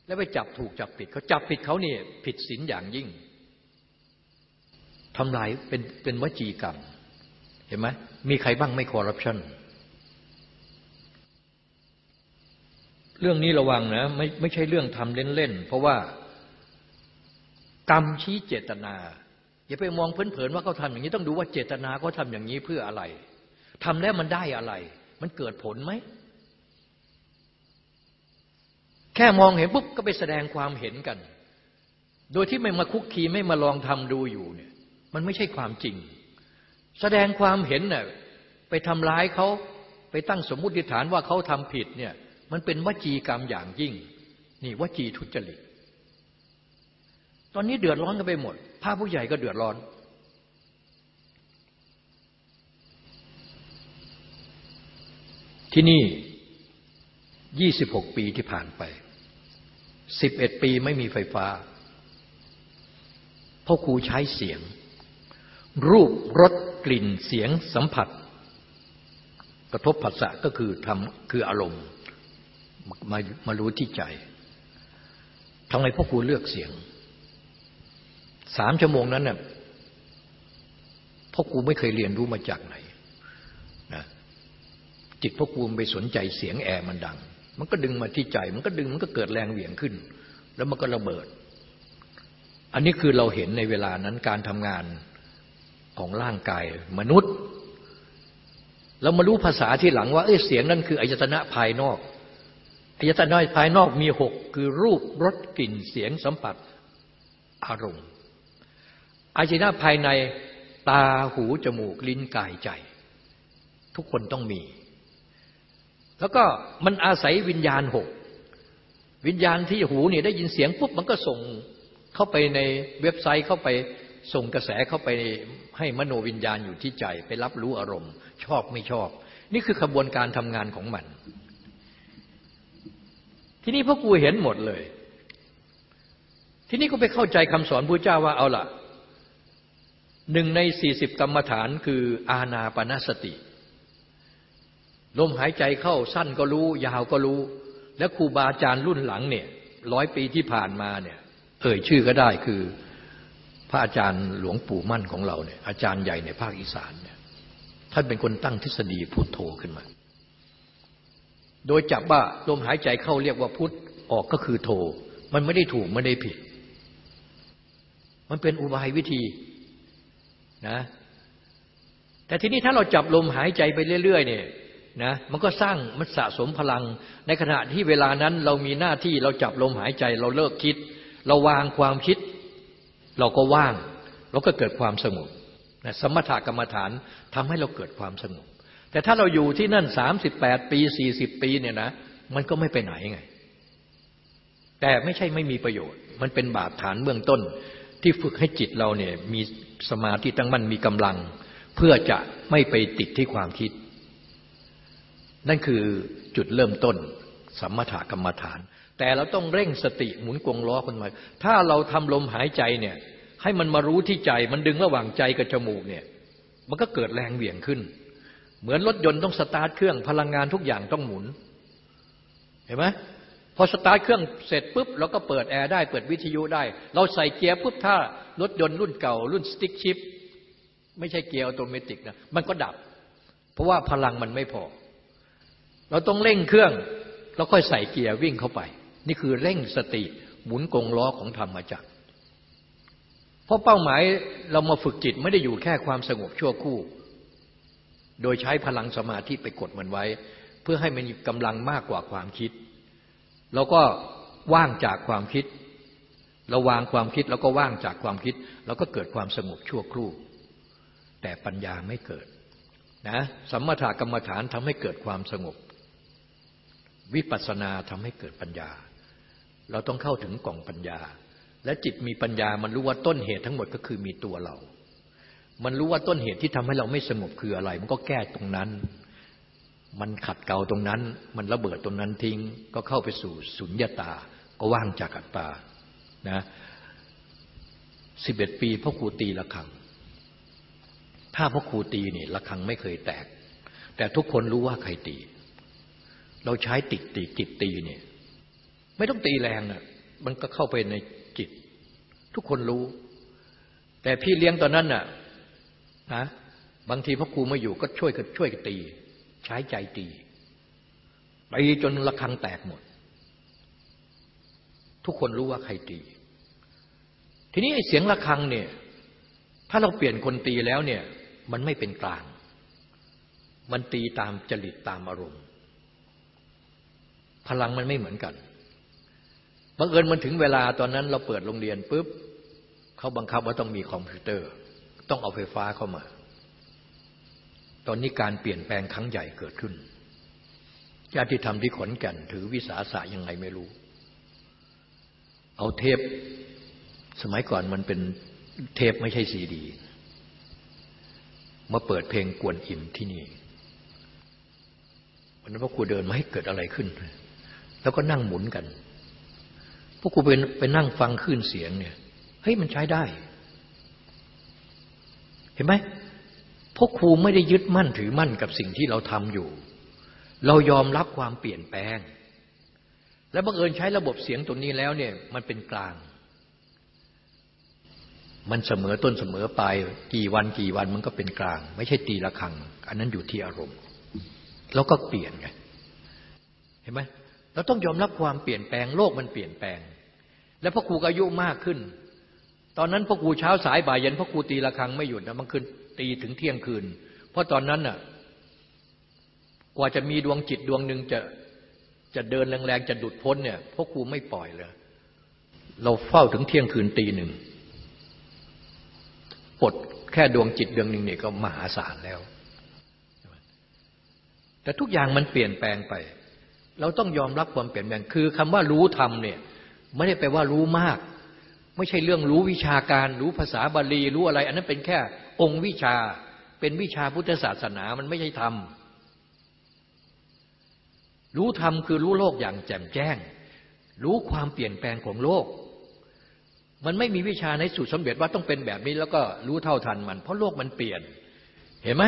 แล้วไปจับถูกจับผิดเขาจับผิดเขาเนี่ยผิดศีลอย่างยิ่ง ทำลายเป็นเป็นวจีกรรม เห็นไหมมีใครบ้างไม่คอร์รัปชันเรื่องนี้ระวังนะไม่ไม่ใช่เรื่องทำเล่นๆ เพราะว่ากรรมชี้เจตนา อย่าไปมองเพลินๆว่าเขาทำอย่างนี้ต้องดูว่าเจตนาเขาทำอย่างนี้เพื่ออะไรทำแล้วมันได้อะไร มันเกิดผลไหม แค่มองเห็นปุ๊บก็ไปแสดงความเห็นกัน โดยที่ไม่มาคุกคีไม่มาลองทำดูอยู่เนี่ย มันไม่ใช่ความจริง แสดงความเห็นเนี่ยไปทำร้ายเขาไปตั้งสมมติฐานว่าเขาทำผิดเนี่ยมันเป็นวจีกรรมอย่างยิ่ง นี่วจีทุจริต ตอนนี้เดือดร้อนกันไปหมดพระผู้ใหญ่ก็เดือดร้อน ที่นี่ยี่สิบหกปีที่ผ่านไปสิบเอ็ดปีไม่มีไฟฟ้าพ่อครูใช้เสียง รูปรสกลิ่นเสียงสัมผัส กระทบผัสสะก็คือทำคืออารมณ์มามารู้ที่ใจทำไมพ่อครูเลือกเสียงสามชั่วโมงนั้นน่ะพ่อครูไม่เคยเรียนรู้มาจากไหนนะจิตพ่อครูไปสนใจเสียงแอร์มันดัง มันก็ดึงมาที่ใจ มันก็ดึงมันก็เกิดแรงเหวี่ยงขึ้น แล้วมันก็ระเบิด อันนี้คือเราเห็นในเวลานั้นการทำงาน ของร่างกายมนุษย์เรามารู้ภาษาที่หลังว่าเอ้เสียงนั้นคืออายตนะภายนอกอายตนะภายนอกมีหกคือรูปรสกลิ่นเสียงสัมผัสอารมณ์อายตนะภายในตาหูจมูกลิ้นกายใจ ทุกคนต้องมี แล้วก็มันอาศัยวิญญาณหกวิญญาณที่หูเนี่ยได้ยินเสียงปุ๊บมันก็ส่งเข้าไปในเว็บไซต์เข้าไป ส่งกระแสเข้าไปให้มโนวิญญาณอยู่ที่ใจ ไปรับรู้อารมณ์ ชอบไม่ชอบ นี่คือขบวนการทำงานของมัน ที่นี่พ่อครูเห็นหมดเลย ที่นี่ก็ไปเข้าใจคำสอนพระเจ้าว่าเอาล่ะหนึ่งในสี่สิบกรรมฐานคืออาณาปณสติลมหายใจเข้าสั้นก็รู้ ยาวก็รู้ และครูบาอาจารย์รุ่นหลังเนี่ยร้อยปีที่ผ่านมาเนี่ยเอ่ยชื่อก็ได้คือ พระอาจารย์หลวงปู่มั่นของเราเนี่ยอาจารย์ใหญ่ในภาคอีสานเนี่ยท่านเป็นคนตั้งทฤษฎีพุทโธขึ้นมา โดยจับว่าลมหายใจเข้าเรียกว่าพุทออกก็คือโธมันไม่ได้ถูกไม่ได้ผิด มันเป็นอุบายวิธีนะแต่ทีนี้ถ้าเราจับลมหายใจไปเรื่อย ๆ เนี่ยนะมันก็สร้างมันสะสมพลัง ในขณะที่เวลานั้นเรามีหน้าที่เราจับลมหายใจ เราเลิกคิด เราวางความคิด เราก็ว่าง เราก็เกิดความสงบนะสมถกรรมฐานทำให้เราเกิดความสงบ แต่ถ้าเราอยู่ที่นั่นสามสิบแปดปีสี่สิบปีเนี่ยนะ มันก็ไม่ไปไหนไง แต่ไม่ใช่ไม่มีประโยชน์ มันเป็นบาดฐานเบื้องต้น ที่ฝึกให้จิตเราเนี่ยมีสมาธิตั้งมั่นมีกำลัง เพื่อจะไม่ไปติดที่ความคิด นั่นคือจุดเริ่มต้น สมถกรรมฐาน แต่เราต้องเร่งสติหมุนกวงล้อคนมาถ้าเราทำลมหายใจเนี่ย ให้มันมารู้ที่ใจมันดึงระหว่างใจกับจมูกเนี่ย มันก็เกิดแรงเหวี่ยงขึ้น เหมือนรถยนต์ต้องสตาร์ทเครื่องพลังงานทุกอย่างต้องหมุน เห็นไหมพอสตาร์ทเครื่องเสร็จปุ๊บเราก็เปิดแอร์ได้เปิดวิทยุได้ เราใส่เกียร์ปุ๊บถ้ารถยนต์รุ่นเก่า รุ่น stick shift ไม่ใช่เกียร์อัตโนมัตินะมันก็ดับ เพราะว่าพลังมันไม่พอ เราต้องเร่งเครื่อง แล้วค่อยใส่เกียร์วิ่งเข้าไป นี่คือเร่งสติหมุนกงล้อของธรรมจักรเพราะเป้าหมายเรามาฝึกจิตไม่ได้อยู่แค่ความสงบชั่วครู่ โดยใช้พลังสมาธิไปกดมันไว้ เพื่อให้มันกำลังมากกว่าความคิดเราก็ว่างจากความคิดเราวางความคิดแล้วก็ว่างจากความคิด แล้วก็เกิดความสงบชั่วครู่ แต่ปัญญาไม่เกิดนะสัมมาทากรรมฐานทำให้เกิดความสงบ วิปัสสนาทำให้เกิดปัญญา เราต้องเข้าถึงกล่องปัญญา และจิตมีปัญญามันรู้ว่าต้นเหตุทั้งหมดก็คือมีตัวเรา มันรู้ว่าต้นเหตุที่ทำให้เราไม่สงบคืออะไร มันก็แก้ตรงนั้น มันขัดเกลาตรงนั้น มันระเบิดตรงนั้นทิ้ง ก็เข้าไปสู่สุญญาตา ก็ว่างจากอัตตานะสิบเอ็ดปีพ่อครูตีละครัง ถ้าพ่อครูตีนี่ละครังไม่เคยแตก แต่ทุกคนรู้ว่าใครตี เราใช้ติดตีจิตตีเนี่ย ไม่ต้องตีแรงนะมันก็เข้าไปในจิต ทุกคนรู้ แต่พี่เลี้ยงตอนนั้นน่ะนะบางทีพ่อครูไม่อยู่ก็ช่วยกันช่วยกันตี ใช้ใจตีตีจนระฆังแตกหมด ทุกคนรู้ว่าใครตี ทีนี้ไอ้เสียงระฆังเนี่ย ถ้าเราเปลี่ยนคนตีแล้วเนี่ย มันไม่เป็นกลาง มันตีตามจริตตามอารมณ์ พลังมันไม่เหมือนกัน บังเอิญมันถึงเวลาตอนนั้นเราเปิดโรงเรียนปุ๊บเขาบังคับว่าต้องมีคอมพิวเตอร์ ต้องเอาไฟฟ้าเข้ามา ตอนนี้การเปลี่ยนแปลงครั้งใหญ่เกิดขึ้นญาติธรรมที่ขอนแก่นถือวิสาสะยังไงไม่รู้ เอาเทป สมัยก่อนมันเป็นเทปไม่ใช่ซีดี มาเปิดเพลงกวนอิ่มที่นี่วันนั้นพ่อครูเดินมาให้เกิดอะไรขึ้น แล้วก็นั่งหมุนกัน พวกครูไปไปนั่งฟังคลื่นเสียงเนี่ยเฮ้ยมันใช้ได้ เห็นไหมพราะครูไม่ได้ยึดมั่นถือมั่นกับสิ่งที่เราทำอยู่ เรายอมรับความเปลี่ยนแปลง และบังเอิญใช้ระบบเสียงตัวนี้แล้วเนี่ยมันเป็นกลาง มันเสมอต้นเสมอปลายกี่วันกี่วันมันก็เป็นกลาง ไม่ใช่ตีละครัง อันนั้นอยู่ที่อารมณ์ แล้วก็เปลี่ยนไงเห็นไหม เราต้องยอมรับความเปลี่ยนแปลงโลกมันเปลี่ยนแปลง แล้วพ่อครูอายุมากขึ้น ตอนนั้นพ่อครูเช้าสายบ่ายเย็นพ่อครูตีละครังไม่หยุดนะมันขึ้นตีถึงเที่ยงคืน เพราะตอนนั้นน่ะกว่าจะมีดวงจิตดวงหนึ่งจะจะเดินแรงๆจะดุดพ้นเนี่ยพวกครูไม่ปล่อยเลยเราเฝ้าถึงเที่ยงคืนตีหนึ่งปลดแค่ดวงจิตดวงหนึ่งเนี่ยก็มหาศาลแล้ว แต่ทุกอย่างมันเปลี่ยนแปลงไป เราต้องยอมรับความเปลี่ยนแปลงคือคำว่ารู้ธรรมเนี่ยไม่ได้แปลว่ารู้มาก ไม่ใช่เรื่องรู้วิชาการรู้ภาษาบาลีรู้อะไร อันนั้นเป็นแค่องค์วิชา เป็นวิชาพุทธศาสนามันไม่ใช่ธรรมรู้ธรรมคือรู้โลกอย่างแจ่มแจ้ง รู้ความเปลี่ยนแปลงของโลก มันไม่มีวิชาในสูตรสมเด็จว่าต้องเป็นแบบนี้แล้วก็รู้เท่าทันมัน เพราะโลกมันเปลี่ยน เห็นไหม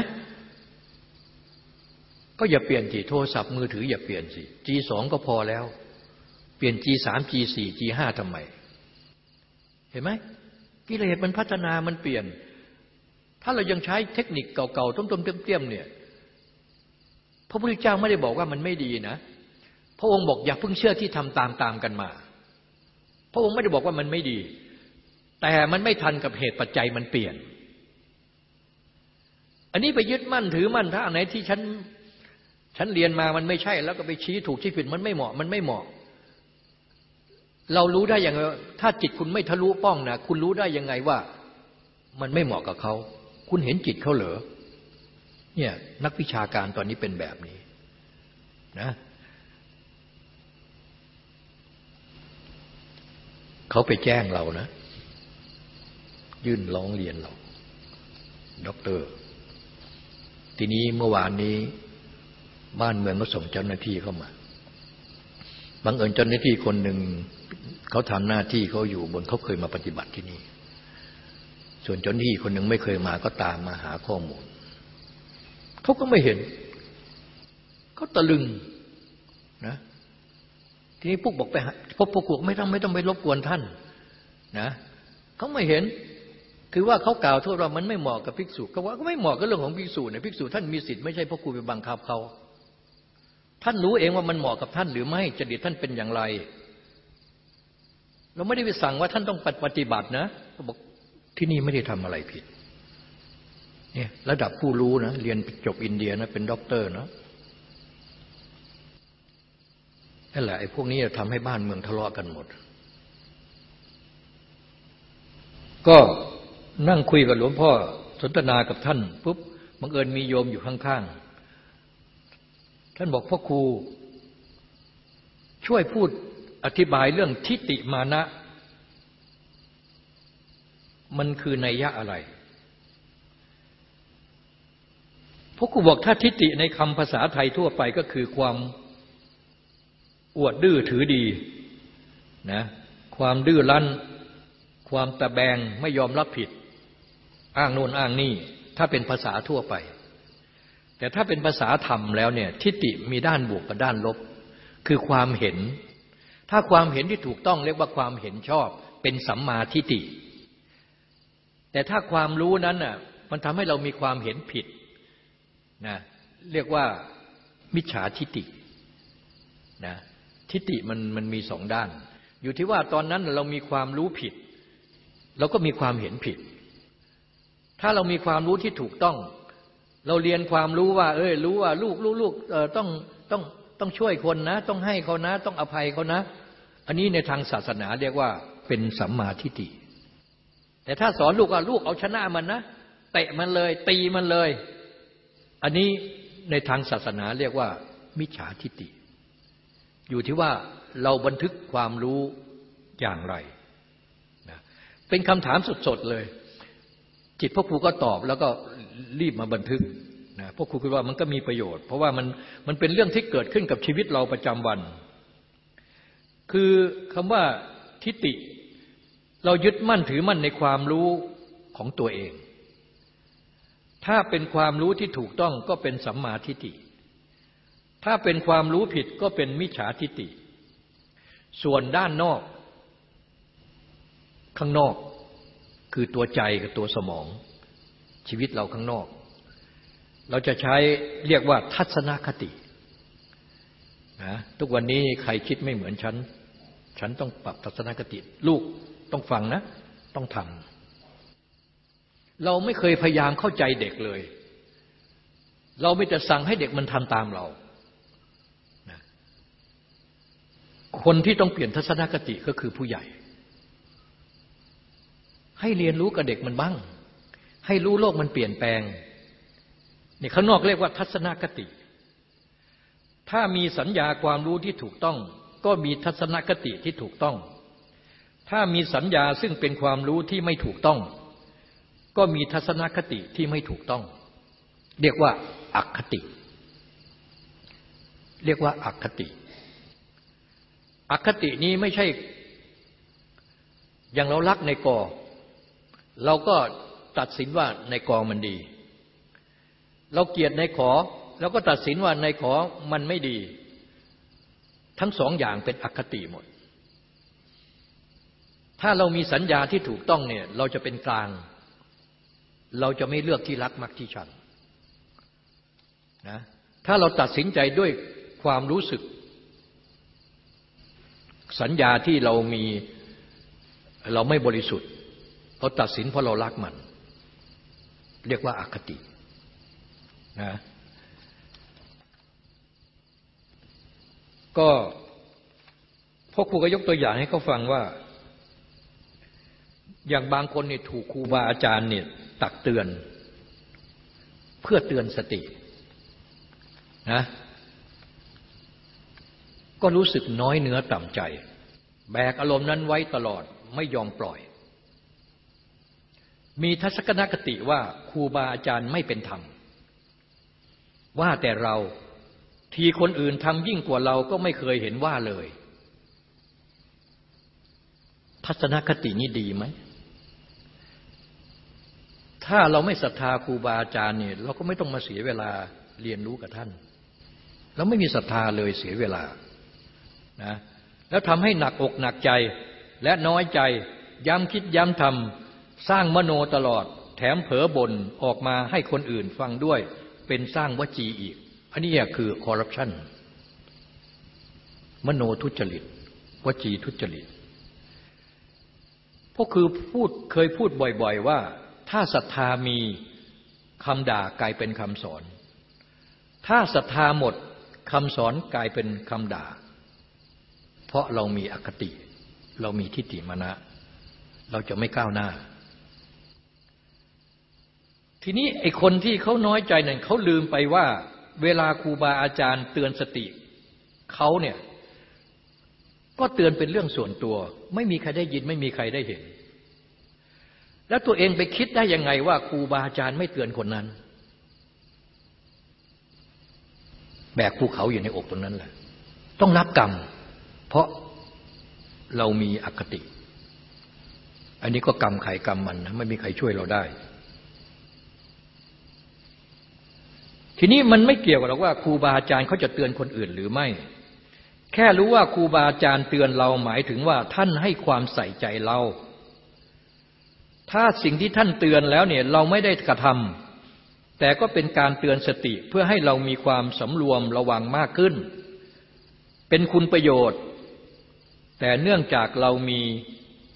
ก็อย่าเปลี่ยนสิโทรศัพท์มือถืออย่าเปลี่ยนสิ G2 ก็พอแล้ว เปลี่ยน G3 G4 G5 ทำไม เห็นไหมกิเลสมันพัฒนามันเปลี่ยน ถ้าเรายังใช้เทคนิคเก่าๆต้มๆเตี้ยมๆเนี่ย พระพุทธเจ้าไม่ได้บอกว่ามันไม่ดีนะ พระองค์บอกอย่าเพิ่งเชื่อที่ทำตามๆกันมา พระองค์ไม่ได้บอกว่ามันไม่ดี แต่มันไม่ทันกับเหตุปัจจัยมันเปลี่ยน อันนี้ไปยึดมั่นถือมั่นถ้าอันไหนที่ฉัน ฉันเรียนมามันไม่ใช่ แล้วก็ไปชี้ถูกชี้ผิดมันไม่เหมาะ มันไม่เหมาะ เรารู้ได้อย่างไรถ้าจิตคุณไม่ทะลุป้องนะคุณรู้ได้ยังไงว่า มันไม่เหมาะกับเขา คุณเห็นจิตเขาเหรอเนี่ยนักวิชาการตอนนี้เป็นแบบนี้นะเขาไปแจ้งเรานะ ยื่นร้องเรียนเราด็อกเตอร์ ทีนี้เมื่อวานนี้ บ้านเมืองก็ส่งเจ้าหน้าที่เข้ามาบังเอิญเจ้าหน้าที่คนหนึ่งเขาทำหน้าที่เขาอยู่บนเขาเคยมาปฏิบัติที่นี่ ส่วนเจ้าหน้าที่คนหนึ่งไม่เคยมาก็ตามมาหาข้อมูลเขาก็ไม่เห็นเขาตะลึงนะทีนี้พวกบอกไปพบพวกกูไม่ต้องไม่ต้องไปรบกวนท่านนะเขาไม่เห็น คือว่าเขากล่าวโทษว่ามันไม่เหมาะกับภิกษุเขาว่าก็ไม่เหมาะกับเรื่องของภิกษุเนี่ยภิกษุท่านมีสิทธิ์ไม่ใช่พวกกูไปบังคับเขา ท่านรู้เองว่ามันเหมาะกับท่านหรือไม่จริตท่านเป็นอย่างไร เราไม่ได้ไปสั่งว่าท่านต้องปฏิบัตินะเขาบอกที่นี่ไม่ได้ทำอะไรผิดเนี่ยระดับผู้รู้นะเรียนจบอินเดียนะเป็นด็อกเตอร์นะนั่นแหละไอ้พวกนี้จะทำให้บ้านเมืองทะเลาะกันหมด ก็นั่งคุยกับหลวงพ่อสนทนากับท่านปุ๊บบังเอิญมีโยมอยู่ข้างๆ ท่านบอกพ่อครู ช่วยพูดอธิบายเรื่องทิฏฐิมานะ มันคือนัยยะอะไรพราะครูบอกถ้าทิฏฐิในคำภาษาไทยทั่วไปก็คือความอวดดื้อถือดีนะความดื้อรั้น ความตะแบงไม่ยอมรับผิด อ้างโน่นอ้างนี่ ถ้าเป็นภาษาทั่วไป แต่ถ้าเป็นภาษาธรรมแล้วเนี่ยทิฏฐิมีด้านบวกกับด้านลบ คือความเห็น ถ้าความเห็นที่ถูกต้องเรียกว่าความเห็นชอบ เป็นสัมมาทิฏฐิแต่ถ้าความรู้นั้นน่ะมันทำให้เรามีความเห็นผิดนะเรียกว่ามิจฉาทิฏฐินะทิฏฐิมันมันมีสองด้าน อยู่ที่ว่าตอนนั้นเรามีความรู้ผิด เราก็มีความเห็นผิด ถ้าเรามีความรู้ที่ถูกต้อง เราเรียนความรู้ว่า เอ้ยรู้ว่า ลูกลูกลูกเออต้องต้องต้องช่วยคนนะ ต้องให้เขานะ ต้องอภัยเขานะ อันนี้ในทางศาสนาเรียกว่าเป็นสัมมาทิฏฐิแต่ถ้าสอนลูกว่าลูกเอาชนะมันนะเตะมันเลย ตีมันเลย อันนี้ในทางศาสนาเรียกว่า มิจฉาทิฏฐิอยู่ที่ว่าเราบันทึกความรู้อย่างไรนะเป็นคำถามสดๆเลย จิตพ่อครูก็ตอบแล้วก็ รีบมาบันทึกนะพ่อครูคิดว่ามันก็มีประโยชน์ เพราะว่ามันมันเป็นเรื่องที่เกิดขึ้นกับชีวิตเราประจำวัน คือคำว่าทิฏฐิเรายึดมั่นถือมั่นในความรู้ของตัวเอง ถ้าเป็นความรู้ที่ถูกต้องก็เป็นสัมมาทิฏฐิ ถ้าเป็นความรู้ผิดก็เป็นมิจฉาทิฏฐิ ส่วนด้านนอก ข้างนอกคือตัวใจกับตัวสมอง ชีวิตเราข้างนอก เราจะใช้เรียกว่าทัศนคตินะทุกวันนี้ใครคิดไม่เหมือนฉัน ฉันต้องปรับทัศนคติ ลูกต้องฟังนะ ต้องทำเราไม่เคยพยายามเข้าใจเด็กเลย เราไม่จะสั่งให้เด็กมันทำตามเราคนที่ต้องเปลี่ยนทัศนคติก็คือผู้ใหญ่ ให้เรียนรู้กับเด็กมันบ้าง ให้รู้โลกมันเปลี่ยนแปลงในข้างนอกเรียกว่าทัศนคติ ถ้ามีสัญญาความรู้ที่ถูกต้อง ก็มีทัศนคติที่ถูกต้อง ถ้ามีสัญญาซึ่งเป็นความรู้ที่ไม่ถูกต้อง ก็มีทัศนคติที่ไม่ถูกต้อง เรียกว่าอักคติ เรียกว่าอักคติอักคตินี้ไม่ใช่อย่างเรารักในกอ เราก็ ตัดสินว่าในกองมันดี เราเกลียดในขอเราก็ตัดสินว่าในขอมันไม่ดี ทั้งสองอย่างเป็นอคติหมด ถ้าเรามีสัญญาที่ถูกต้องเนี่ย เราจะเป็นกลาง เราจะไม่เลือกที่รักมักที่ชังนะถ้าเราตัดสินใจด้วยความรู้สึก สัญญาที่เรามีเราไม่บริสุทธิ์ เราตัดสินเพราะเรารักมัน เรียกว่าอาคตินะก็พ่อครูก็ยกตัวอย่างให้เขาฟังว่า อย่างบางคนเนี่ยถูกครูบาอาจารย์เนี่ยตักเตือน เพื่อเตือนสตินะก็รู้สึกน้อยเนื้อต่ำใจ แบกอารมณ์นั้นไว้ตลอดไม่ยอมปล่อย มีทัศนคติว่าครูบาอาจารย์ไม่เป็นธรรม ว่าแต่เราทีคนอื่นทำยิ่งกว่าเราก็ไม่เคยเห็นว่าเลย ทัศนคตินี้ดีไหม ถ้าเราไม่ศรัทธาครูบาอาจารย์เนี่ยเราก็ไม่ต้องมาเสียเวลาเรียนรู้กับท่านเราไม่มีศรัทธาเลยเสียเวลานะแล้วทำให้หนักอกหนักใจและน้อยใจย้ำคิดย้ำทำ สร้างมโนตลอด แถมเผลอบ่นออกมาให้คนอื่นฟังด้วย เป็นสร้างวจีอีก อันนี้คือคอร์รัปชันมโนทุจริต วจีทุจริตพวกคือพูดเคยพูดบ่อยๆว่า ถ้าศรัทธามีคำด่ากลายเป็นคำสอน ถ้าศรัทธาหมดคำสอนกลายเป็นคำด่า เพราะเรามีอคติ เรามีทิฏฐิมณะ เราจะไม่ก้าวหน้า ทีนี้ไอ้คนที่เขาน้อยใจนั่นเขาลืมไปว่า เวลาครูบาอาจารย์เตือนสติเขาเนี่ยก็เตือนเป็นเรื่องส่วนตัว ไม่มีใครได้ยินไม่มีใครได้เห็น แล้วตัวเองไปคิดได้ยังไงว่าครูบาอาจารย์ไม่เตือนคนนั้น แบกภูเขาอยู่ในอกตรงนั้นแหละต้องรับกรรม เพราะเรามีอคติ อันนี้ก็กรรมใครกรรมมันนะไม่มีใครช่วยเราได้ ทีนี้มันไม่เกี่ยวกับว่าครูบาอาจารย์เขาจะเตือนคนอื่นหรือไม่ แค่รู้ว่าครูบาอาจารย์เตือนเราหมายถึงว่าท่านให้ความใส่ใจเรา ถ้าสิ่งที่ท่านเตือนแล้วเนี่ยเราไม่ได้กระทำแต่ก็เป็นการเตือนสติเพื่อให้เรามีความสำรวมระวังมากขึ้น เป็นคุณประโยชน์ แต่เนื่องจากเรามี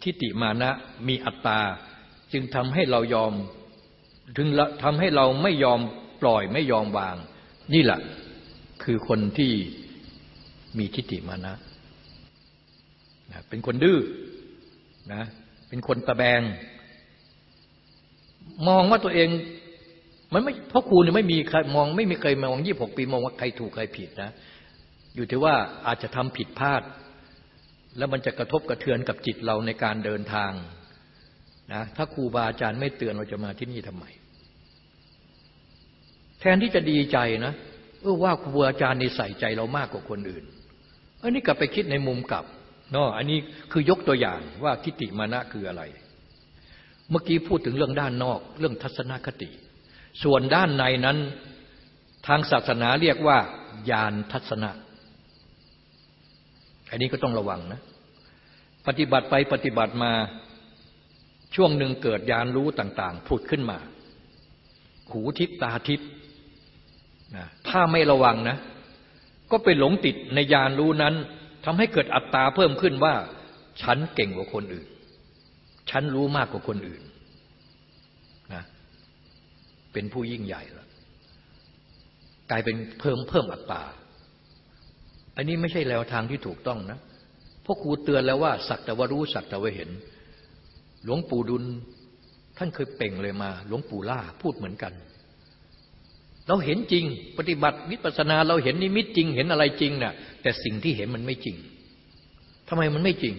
ทิฏฐิมานะมีอัตตา จึงทำให้เรายอม ถึงทำให้เราไม่ยอม ปล่อยไม่ยอมวาง นี่แหละคือคนที่มีทิฏฐิมานะนะ เป็นคนดื้อนะ เป็นคนตะแบง มองว่าตัวเอง มันไม่เพราะครูเนี่ยไม่มีใครมอง ไม่มีเคยมองยี่หกปีมองว่าใครถูกใครผิดนะ อยู่ที่ว่าอาจจะทำผิดพลาด แล้วมันจะกระทบกระเทือนกับจิตเราในการเดินทางนะถ้าครูบาอาจารย์ไม่เตือนเราจะมาที่นี่ทำไม แทนที่จะดีใจนะเออว่าครูบาอาจารย์นี่ใส่ใจเรามากกว่าคนอื่น อันนี้กลับไปคิดในมุมกลับเนาะอันนี้คือยกตัวอย่างว่าทิฏฐิมานะคืออะไร เมื่อกี้พูดถึงเรื่องด้านนอก เรื่องทัศนคติ ส่วนด้านในนั้นทางศาสนาเรียกว่า ญาณทัศนะ อันนี้ก็ต้องระวังนะ ปฏิบัติไปปฏิบัติมาช่วงหนึ่งเกิดญาณรู้ต่าง ๆ ผุดขึ้นมา หูทิพตาทิพ นะถ้าไม่ระวังนะ ก็ไปหลงติดในยานรู้นั้นทำให้เกิดอัตตาเพิ่มขึ้นว่า ฉันเก่งกว่าคนอื่น ฉันรู้มากกว่าคนอื่นนะเป็นผู้ยิ่งใหญ่แล้วกลายเป็นเพิ่มเพิ่มอัตตา อันนี้ไม่ใช่แนวทางที่ถูกต้องนะพราะครูเตือนแล้วว่าสักแต่ว่ารู้สักแต่ว่าเห็น หลวงปู่ดุล ท่านเคยเป่งเลยมา หลวงปู่ล่าพูดเหมือนกัน เราเห็นจริง ปฏิบัติวิปัสนาเราเห็นนิมิตจริง เห็นอะไรจริงนะ่ะ แต่สิ่งที่เห็นมันไม่จริงทำไมมันไม่จริง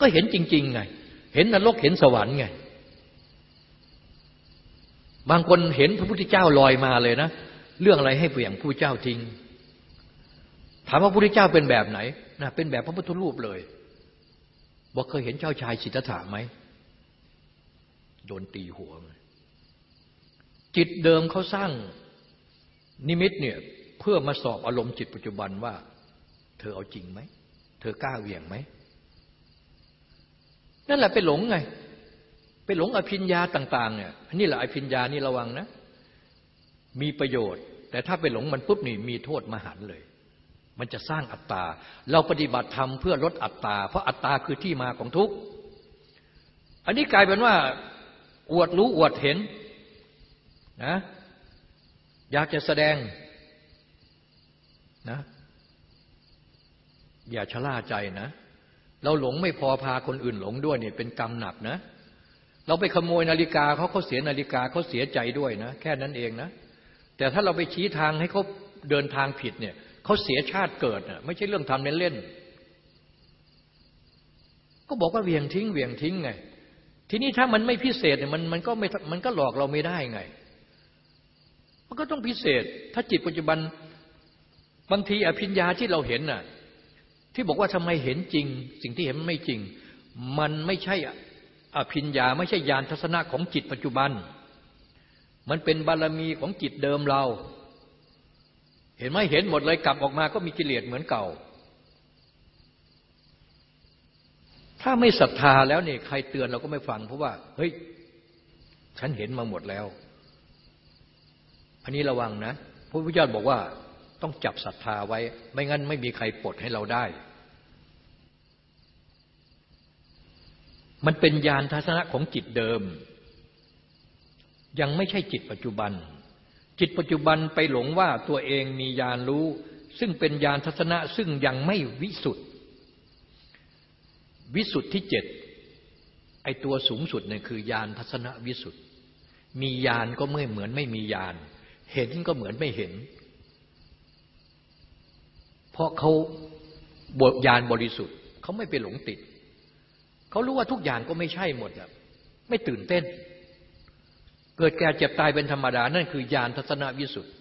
ก็เห็นจริง ๆ ไง เห็นนรกเห็นสวรรค์ไง บางคนเห็นพระพุทธเจ้าลอยมาเลยนะ เรื่องอะไรให้เปลี่ยนผู้เจ้าทิ้ง ถามว่าพระพุทธเจ้าเป็นแบบไหนนะเป็นแบบพระพุทธรูปเลย บอกเคยเห็นเจ้าชายสิทธัตถะไหมโดนตีหัวจิตเดิมเขาสร้าง นิมิตเนี่ยเพื่อมาสอบอารมณ์จิตปัจจุบันว่า เธอเอาจริงไหม เธอกล้าเวี่ยงไหม นั่นแหละไปหลงไง ไปหลงอภิญญาต่างๆเนี่ยนี่แหละอภิญญานี่ระวังนะ มีประโยชน์ แต่ถ้าไปหลงมันปุ๊บนี่มีโทษมหันเลย มันจะสร้างอัตตา เราปฏิบัติธรรมเพื่อลดอัตตา เพราะอัตตาคือที่มาของทุกข์ อันนี้กลายเป็นว่า อวดรู้อวดเห็นนะ อยากจะแสดงนะ อย่าชะล่าใจนะ เราหลงไม่พอพาคนอื่นหลงด้วยเนี่ยเป็นกรรมหนักนะ เราไปขโมยนาฬิกาเขาเขาเสียนาฬิกาเขาเสียใจด้วยนะ แค่นั้นเองนะ แต่ถ้าเราไปชี้ทางให้เขาเดินทางผิดเนี่ยเขาเสียชาติเกิดนะไม่ใช่เรื่องทำเล่นๆก็บอกว่าเวียงทิ้งเวียงทิ้งไง ทีนี้ถ้ามันไม่พิเศษเนี่ยมันมันก็ไม่มันก็หลอกเราไม่ได้ไง มันก็ต้องพิเศษ ถ้าจิตปัจจุบันบางทีอภิญญาที่เราเห็นน่ะ ที่บอกว่าทำไมเห็นจริง สิ่งที่เห็นไม่จริง มันไม่ใช่อภิญญา ไม่ใช่ญาณทัศนะของจิตปัจจุบัน มันเป็นบารมีของจิตเดิมเรา เห็นไหมเห็นหมดเลยกลับออกมาก็มีกิเลสเหมือนเก่า ถ้าไม่ศรัทธาแล้วเนี่ยใครเตือนเราก็ไม่ฟัง เพราะว่า เฮ้ย ฉันเห็นมาหมดแล้ว อันนี้ระวังนะพระพุทธเจ้าบอกว่าต้องจับศรัทธาไว้ ไม่งั้นไม่มีใครปลดให้เราได้ มันเป็นญาณทัศนะของจิตเดิม ยังไม่ใช่จิตปัจจุบัน จิตปัจจุบันไปหลงว่าตัวเองมีญาณรู้ ซึ่งเป็นญาณทัศนะซึ่งยังไม่วิสุทธิวิสุทธิที่เจ็ดไอตัวสูงสุดเนี่ยคือยานทัศนวิสุทธิมียานก็ไม่เหมือนไม่มียาน เห็นก็เหมือนไม่เห็น เพราะเขาบทยานบริสุทธิ์เขาไม่ไปหลงติด เขารู้ว่าทุกอย่างก็ไม่ใช่หมดอะไม่ตื่นเต้น เกิดแก่เจ็บตายเป็นธรรมดา นั่นคือยานทัศนวิสุทธิ์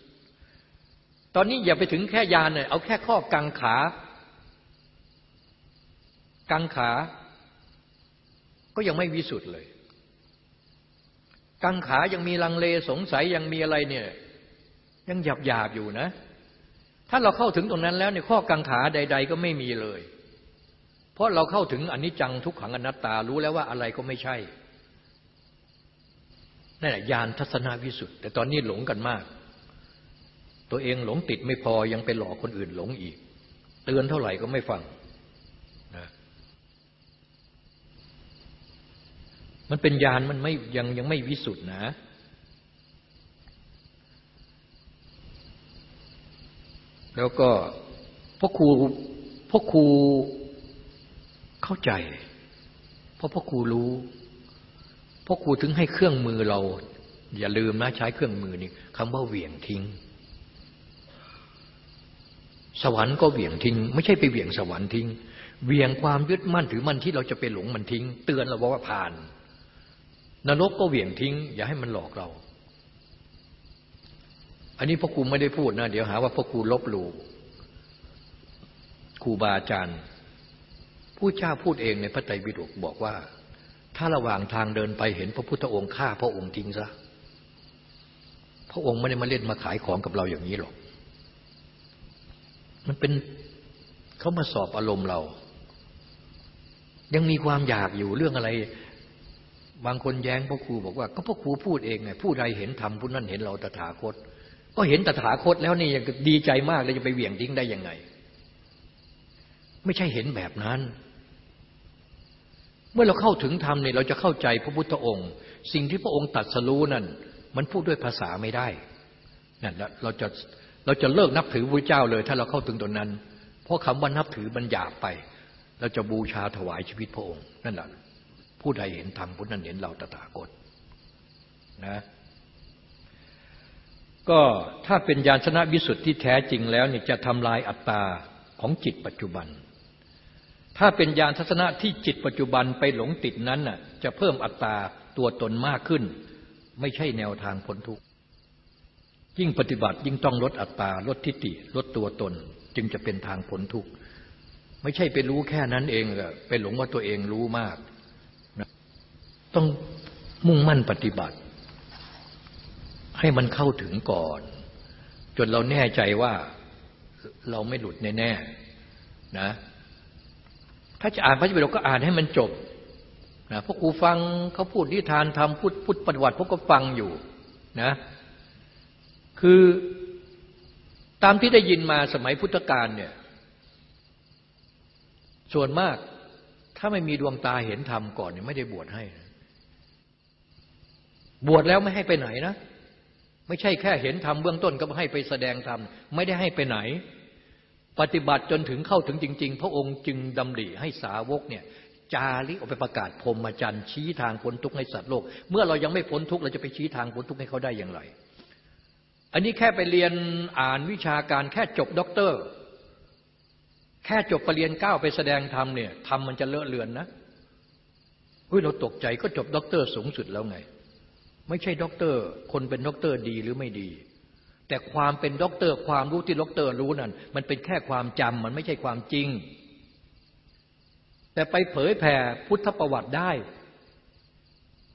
ตอนนี้อย่าไปถึงแค่ยานเนี่ยเอาแค่ข้อกังขา กังขา ก็ยังไม่วิสุทธิ์เลย กังขายังมีลังเลสงสัยยังมีอะไรเนี่ย ยังหยาบหยาบอยู่นะ ถ้าเราเข้าถึงตรงนั้นแล้วเนี่ยข้อกังขาใด ๆ ก็ไม่มีเลย เพราะเราเข้าถึงอนิจจังทุกขังอนัตตารู้แล้วว่าอะไรก็ไม่ใช่นั่นแหละญาณทัศนวิสุทธ์แต่ตอนนี้หลงกันมาก ตัวเองหลงติดไม่พอยังไปหลอกคนอื่นหลงอีก เตือนเท่าไหร่ก็ไม่ฟังมันเป็นญาณมันไม่ยังยังไม่วิสุทธ์นะ แล้วก็พ่อครูพ่อครูเข้าใจ เพราะพ่อครูรู้พ่อครูถึงให้เครื่องมือเรา อย่าลืมนะใช้เครื่องมือนี่คำว่าเหวี่ยงทิ้ง สวรรค์ก็เหวี่ยงทิ้ง ไม่ใช่ไปเหวี่ยงสวรรค์ทิ้งเหวี่ยงความยึดมั่นถือมั่นที่เราจะไปหลงมันทิ้ง เตือนเราว่าผ่าน นรกก็เหวี่ยงทิ้ง อย่าให้มันหลอกเรา อันนี้พ่อครูไม่ได้พูดนะ เดี๋ยวหาว่าพ่อครูลบหลู่ครูบาอาจารย์ผู้เจ้าพูดเองในพระไตรปิฎกบอกว่า ถ้าระหว่างทางเดินไปเห็นพระพุทธองค์ฆ่าพระองค์ทิ้งซะพระองค์ไม่ได้มาเล่นมาขายของกับเราอย่างนี้หรอก มันเป็นเขามาสอบอารมณ์เรา ยังมีความอยากอยู่เรื่องอะไร บางคนแย้งพ่อครูบอกว่า ก็พ่อครูพูดเองไงผู้ใดเห็นธรรมผู้นั้นเห็นเราตถาคต ก็เห็นตถาคตแล้วนี่ยังดีใจมากเลยจะไปเหวี่ยงทิ้งได้ยังไง ไม่ใช่เห็นแบบนั้น เมื่อเราเข้าถึงธรรมเนี่ยเราจะเข้าใจพระพุทธองค์ สิ่งที่พระองค์ตัดสรู้นั่น มันพูดด้วยภาษาไม่ได้นั่นเราจะเราจะเลิกนับถือพระเจ้าเลย ถ้าเราเข้าถึงตรงนั้น เพราะคำว่านับถือมันหยาบไป เราจะบูชาถวายชีวิตพระองค์นั่นแหละผู้ใดเห็นธรรมผู้นั้นเห็นเราตถาคตนะ ก็ถ้าเป็นญาณชนะวิสุทธิที่แท้จริงแล้วนี่จะทำลายอัตตาของจิตปัจจุบัน ถ้าเป็นญาณทัศนะที่จิตปัจจุบันไปหลงติดนั้นน่ะจะเพิ่มอัตตาตัวตนมากขึ้น ไม่ใช่แนวทางพ้นทุกข์ยิ่งปฏิบัติยิ่งต้องลดอัตตาลดทิฏฐิลดตัวตน จึงจะเป็นทางพ้นทุกข์ไม่ใช่ไปรู้แค่นั้นเองไปหลงว่าตัวเองรู้มากต้องมุ่งมั่นปฏิบัติ ให้มันเข้าถึงก่อน จนเราแน่ใจว่าเราไม่หลุดแน่ๆนะถ้าจะอ่านพระเจ้าก็อ่านให้มันจบนะพวกกูฟังเขาพูดนิทานทำพูดพูดปฏิวัติพวกก็ฟังอยู่นะคือตามที่ได้ยินมาสมัยพุทธกาลเนี่ยส่วนมากถ้าไม่มีดวงตาเห็นธรรมก่อนเนี่ยไม่ได้บวชให้นะบวชแล้วไม่ให้ไปไหนนะ ไม่ใช่แค่เห็นธรรมเบื้องต้นก็ให้ไปแสดงธรรมไม่ได้ให้ไปไหน ปฏิบัติจนถึงเข้าถึงจริง ๆ พระองค์จึงดำริให้สาวกเนี่ยจาริกออกไปประกาศพรหมจรรย์ชี้ทางพ้นทุกข์ให้สัตว์โลก เมื่อเรายังไม่พ้นทุกข์เราจะไปชี้ทางพ้นทุกข์ให้เขาได้อย่างไร อันนี้แค่ไปเรียนอ่านวิชาการแค่จบด็อกเตอร์ แค่จบเปรียญเก้าไปแสดงธรรมเนี่ยธรรมมันจะเลอะเลือนนะเฮ้ยเราตกใจก็จบด็อกเตอร์สูงสุดแล้วไง ไม่ใช่ด็อกเตอร์ คนเป็นด็อกเตอร์ดีหรือไม่ดี แต่ความเป็นด็อกเตอร์ ความรู้ที่ด็อกเตอร์รู้นั่นมันเป็นแค่ความจำมันไม่ใช่ความจริง แต่ไปเผยแผ่พุทธประวัติได้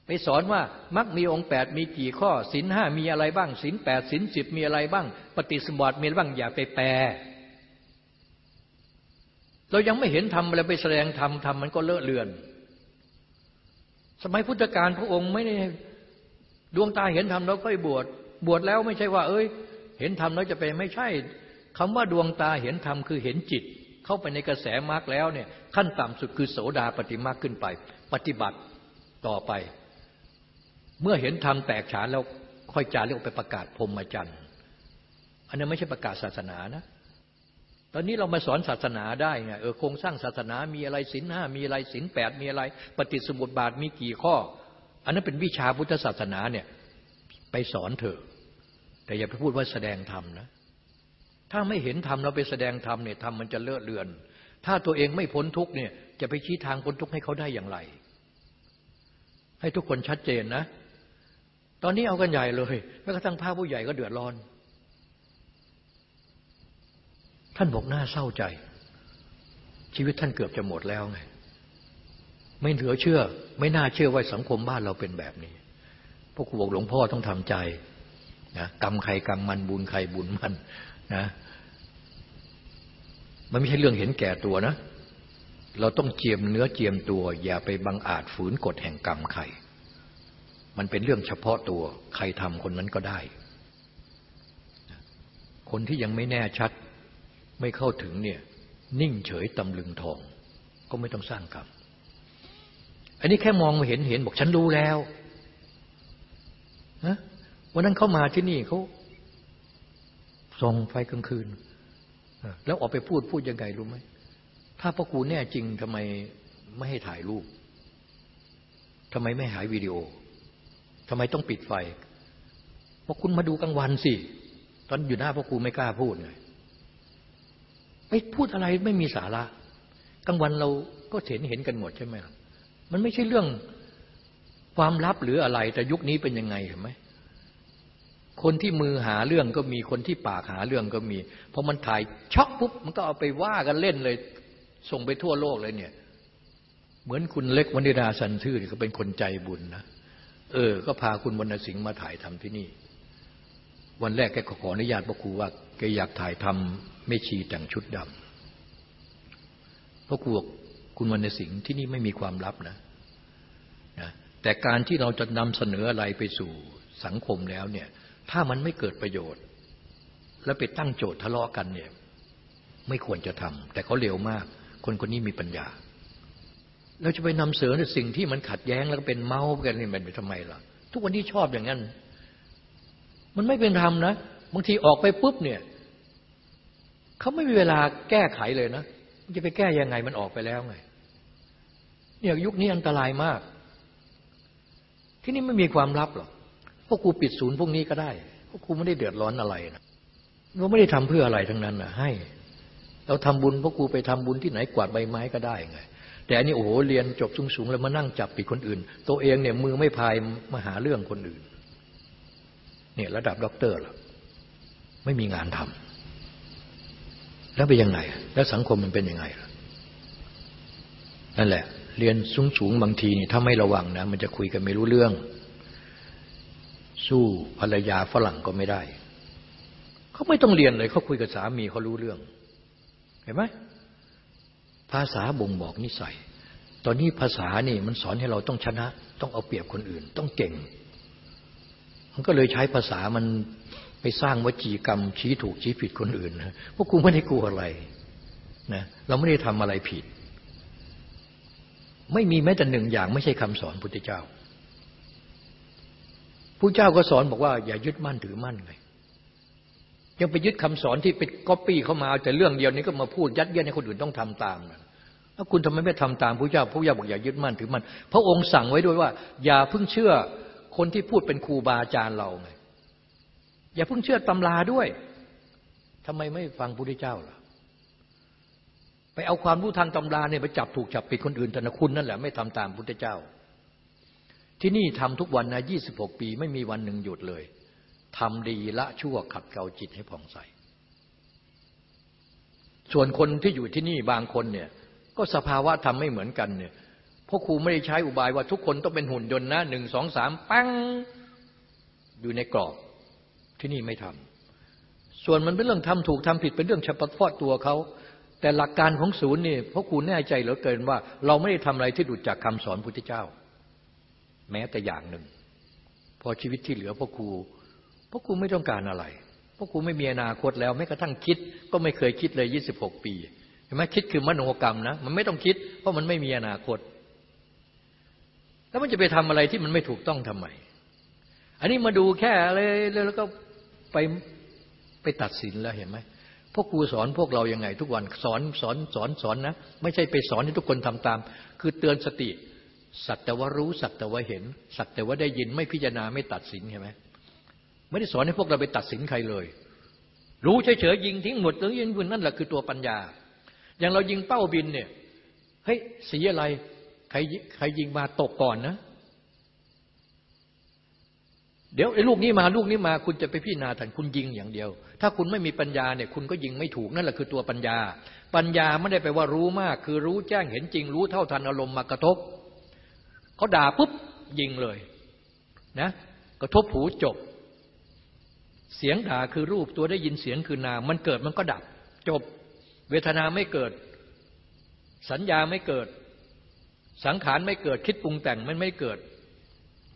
ไปสอนว่ามรรคมีองค์แปดมีกี่ข้อศีลห้ามีอะไรบ้างศีลแปดศีลสิบมีอะไรบ้าง ปฏิจจสมุปบาทมีอะไรบ้างอย่าไปแปลเรายังไม่เห็นทำอะไรไปแสดงธรรมทำมันก็เลอะเลือน สมัยพุทธกาลพระองค์ไม่ได้ ดวงตาเห็นธรรมแล้วก็บวชบวชแล้วไม่ใช่ว่า เอ้ย เห็นธรรมแล้วจะไปไม่ใช่คำว่าดวงตาเห็นธรรมคือเห็นจิต เข้าไปในกระแสมรรคแล้วเนี่ยขั้นต่ำสุดคือโสดาปฏิมรรคขึ้นไป ปฏิบัติต่อไป เมื่อเห็นธรรมแตกฉานแล้วค่อยจาเรียกไปประกาศพรมจันทร์อันนั้นไม่ใช่ประกาศศาสนานะตอนนี้เรามาสอนศาสนาได้ไงเออโครงสร้างศาสนามีอะไรศีลห้ามีอะไรศีลแปดมีอะไร ปฏิสมุติบาทมีกี่ข้อ อันนั้นเป็นวิชาพุทธศาสนาเนี่ยไปสอนเถอะ แต่อย่าไปพูดว่าแสดงธรรมนะ ถ้าไม่เห็นธรรมเราไปแสดงธรรมเนี่ยธรรมมันจะเลอะเลือน ถ้าตัวเองไม่พ้นทุกเนี่ยจะไปชี้ทางพ้นทุกให้เขาได้อย่างไร ให้ทุกคนชัดเจนนะ ตอนนี้เอากันใหญ่เลยแม้กระทั่งพระผู้ใหญ่ก็เดือดร้อน ท่านบอกหน้าเศร้าใจ ชีวิตท่านเกือบจะหมดแล้วไง ไม่เหลือเชื่อ ไม่น่าเชื่อว่าสังคมบ้านเราเป็นแบบนี้พวกครูบอกหลวงพ่อต้องทำใจนะกรรมใครกรรมมันบุญใครบุญมันนะมันไม่ใช่เรื่องเห็นแก่ตัวนะ เราต้องเจียมเนื้อเจียมตัว อย่าไปบังอาจฝืนกฎแห่งกรรมใคร มันเป็นเรื่องเฉพาะตัว ใครทำคนนั้นก็ได้ คนที่ยังไม่แน่ชัด ไม่เข้าถึงเนี่ย นิ่งเฉยตำลึงทอง ก็ไม่ต้องสร้างกรรม อันนี้แค่มองเห็นเห็นบอกฉันรู้แล้วนะวันนั้นเขามาที่นี่เขาส่องไฟกลางคืน แล้วออกไปพูดพูดยังไงรู้ไหม ถ้าพ่อครูแน่จริงทำไมไม่ให้ถ่ายรูปทำไมไม่หายวิดีโอทำไมต้องปิดไฟพราะคุณมาดูกลางวันสิ ตอนอยู่หน้าพ่อครูไม่กล้าพูดไงไปพูดอะไรไม่มีสาระ กลางวันเราก็เห็นเห็นกันหมดใช่ไหม มันไม่ใช่เรื่องความลับหรืออะไร แต่ยุคนี้เป็นยังไงเห็นไหมคนที่มือหาเรื่องก็มีคนที่ปากหาเรื่องก็มีพอมันถ่ายช็อกปุ๊บมันก็เอาไปว่ากันเล่นเลย ส่งไปทั่วโลกเลยเนี่ย เหมือนคุณเล็กวนิดาสันชื่อเขาเป็นคนใจบุญนะเออ ก็พาคุณวรรณสิงห์มาถ่ายทำที่นี่ วันแรกแกขออนุญาตพระครูว่าแกอยากถ่ายทำไม่ชีแต่งชุดดำพระครู คุณวรรณสิงห์ที่นี่ไม่มีความลับนะนะ แต่การที่เราจะนำเสนออะไรไปสู่สังคมแล้วเนี่ย ถ้ามันไม่เกิดประโยชน์ แล้วไปตั้งโจทย์ทะเลาะกันเนี่ย ไม่ควรจะทำแต่เขาเร็วมาก คนคนนี้มีปัญญาเราจะไปนำเสนอสิ่งที่มันขัดแย้งแล้วก็เป็นเมาส์กันนี่มันไปทำไมล่ะ ทุกวันนี้ชอบอย่างนั้น มันไม่เป็นธรรมนะบางทีออกไปปุ๊บเนี่ยเขาไม่มีเวลาแก้ไขเลยนะ จะไปแก้ยังไงมันออกไปแล้วไงเนี่ยยุคนี้อันตรายมาก ที่นี่ไม่มีความลับหรอกพ่อครูปิดศูนย์พรุ่งนี้ก็ได้พ่อครูไม่ได้เดือดร้อนอะไรนะเราไม่ได้ทำเพื่ออะไรทั้งนั้นนะให้ เราทำบุญพ่อครูไปทำบุญที่ไหนกวาดใบไม้ก็ได้ไง แต่อันนี้โอ้โหเรียนจบสูงๆแล้วมานั่งจับผิดคนอื่น ตัวเองเนี่ยมือไม่พายมาหาเรื่องคนอื่นเนี่ยระดับด็อกเตอร์ล่ะไม่มีงานทำ แล้วเป็นยังไง แล้วสังคมมันเป็นยังไงล่ะนั่นแหละ เรียนสูงสูงบางทีนี่ถ้าไม่ระวังนะ มันจะคุยกันไม่รู้เรื่อง สู้ภรรยาฝรั่งก็ไม่ได้ เขาไม่ต้องเรียนเลยเขาคุยกับสามีเขารู้เรื่อง เห็นไหมภาษาบ่งบอกนิสัย ตอนนี้ภาษานี่มันสอนให้เราต้องชนะ ต้องเอาเปรียบคนอื่น ต้องเก่ง มันก็เลยใช้ภาษามัน ไปสร้างวจีกรรม ชี้ถูกชี้ผิดคนอื่นนะพวกกูไม่ได้กลัวอะไรนะเราไม่ได้ทำอะไรผิด ไม่มีแม้แต่หนึ่งอย่าง ไม่ใช่คำสอนพุทธเจ้าผู้เจ้าก็สอนบอกว่า อย่ายึดมั่นถือมั่นไงยังไปยึดคำสอนที่ไปก๊อปปี้เข้ามาแต่เรื่องเดียวนี้ก็มาพูดยัดเยียดให้คนอื่นต้องทำตามนะแล้วคุณทำไมไม่ทำตามผู้เจ้าผู้เจ้าบอกอย่ายึดมั่นถือมั่นพระองค์สั่งไว้ด้วยว่า อย่าเพิ่งเชื่อคนที่พูดเป็นครูบาอาจารย์เราไง อย่าเพิ่งเชื่อตำราด้วยทำไมไม่ฟังพุทธเจ้าล่ะ ไปเอาความรู้ทางตำราเนี่ยไปจับถูกจับผิดคนอื่นแต่นะคุณนั่นแหละไม่ทำตามพุทธเจ้า ที่นี่ทำทุกวันนะยี่สิบหกปีไม่มีวันหนึ่งหยุดเลยทำดีละชั่วขัดเกลาจิตให้ผ่องใส ส่วนคนที่อยู่ที่นี่บางคนเนี่ย ก็สภาวะทำไม่เหมือนกันเนี่ยพ่อครูไม่ได้ใช้อุบายว่าทุกคนต้องเป็นหุ่นยนต์นะหนึ่งสองสามปั้งอยู่ในกรอบ ที่นี่ไม่ทำส่วนมันเป็นเรื่องทำถูกทำผิดเป็นเรื่องเฉพาะตัวเขา แต่หลักการของศูนย์นี่พราะครูแน่ใจเหลือเกินว่า เราไม่ได้ทำอะไรที่ดุจจากคำสอนพุทธเจ้า แม้แต่อย่างหนึ่ง พอชีวิตที่เหลือพ่อครูพ่อครูไม่ต้องการอะไรพ่อครูไม่มีอนาคตแล้วแม้กระทั่งคิดก็ไม่เคยคิดเลยยี่สิบหกปีเห็นไหมคิดคือมโนกรรมนะมันไม่ต้องคิด เพราะมันไม่มีอนาคต แล้วมันจะไปทำอะไรที่มันไม่ถูกต้องทำไมอันนี้มาดูแค่อะไรแล้วก็ ไปไปตัดสินแล้วเห็นไหมพวกครูสอนพวกเรายังไง ทุกวันสอนสอนสอนสอนนะไม่ใช่ไปสอนให้ทุกคนทำตาม คือเตือนสติ สักแต่ว่ารู้สักแต่ว่าเห็น สักแต่ว่าได้ยินไม่พิจารณาไม่ตัดสินใช่ไหมไม่ได้สอนให้พวกเราไปตัดสินใครเลย รู้เฉยๆยิงทิ้งหมดหรือยิงคุณนั่นแหละคือตัวปัญญา อย่างเรายิงเป้าบินเนี่ยเฮ้ยสีอะไรใครใครยิงมาตกก่อนนะ เดี๋ยวไอ้ลูกนี้มาลูกนี้มาคุณจะไปพิจารณาทันคุณยิงอย่างเดียว ถ้าคุณไม่มีปัญญาเนี่ยคุณก็ยิงไม่ถูกนั่นแหละคือตัวปัญญา ปัญญาไม่ได้แปลว่ารู้มาก คือรู้แจ้งเห็นจริง รู้เท่าทันอารมณ์มากระทบเขาด่าปุ๊บยิงเลยนะกระทบหูจบ เสียงด่าคือรูปตัวได้ยินเสียงคือนามมันเกิดมันก็ดับ จบ เวทนาไม่เกิด สัญญาไม่เกิด สังขารไม่เกิดคิดปรุงแต่งมันไม่เกิด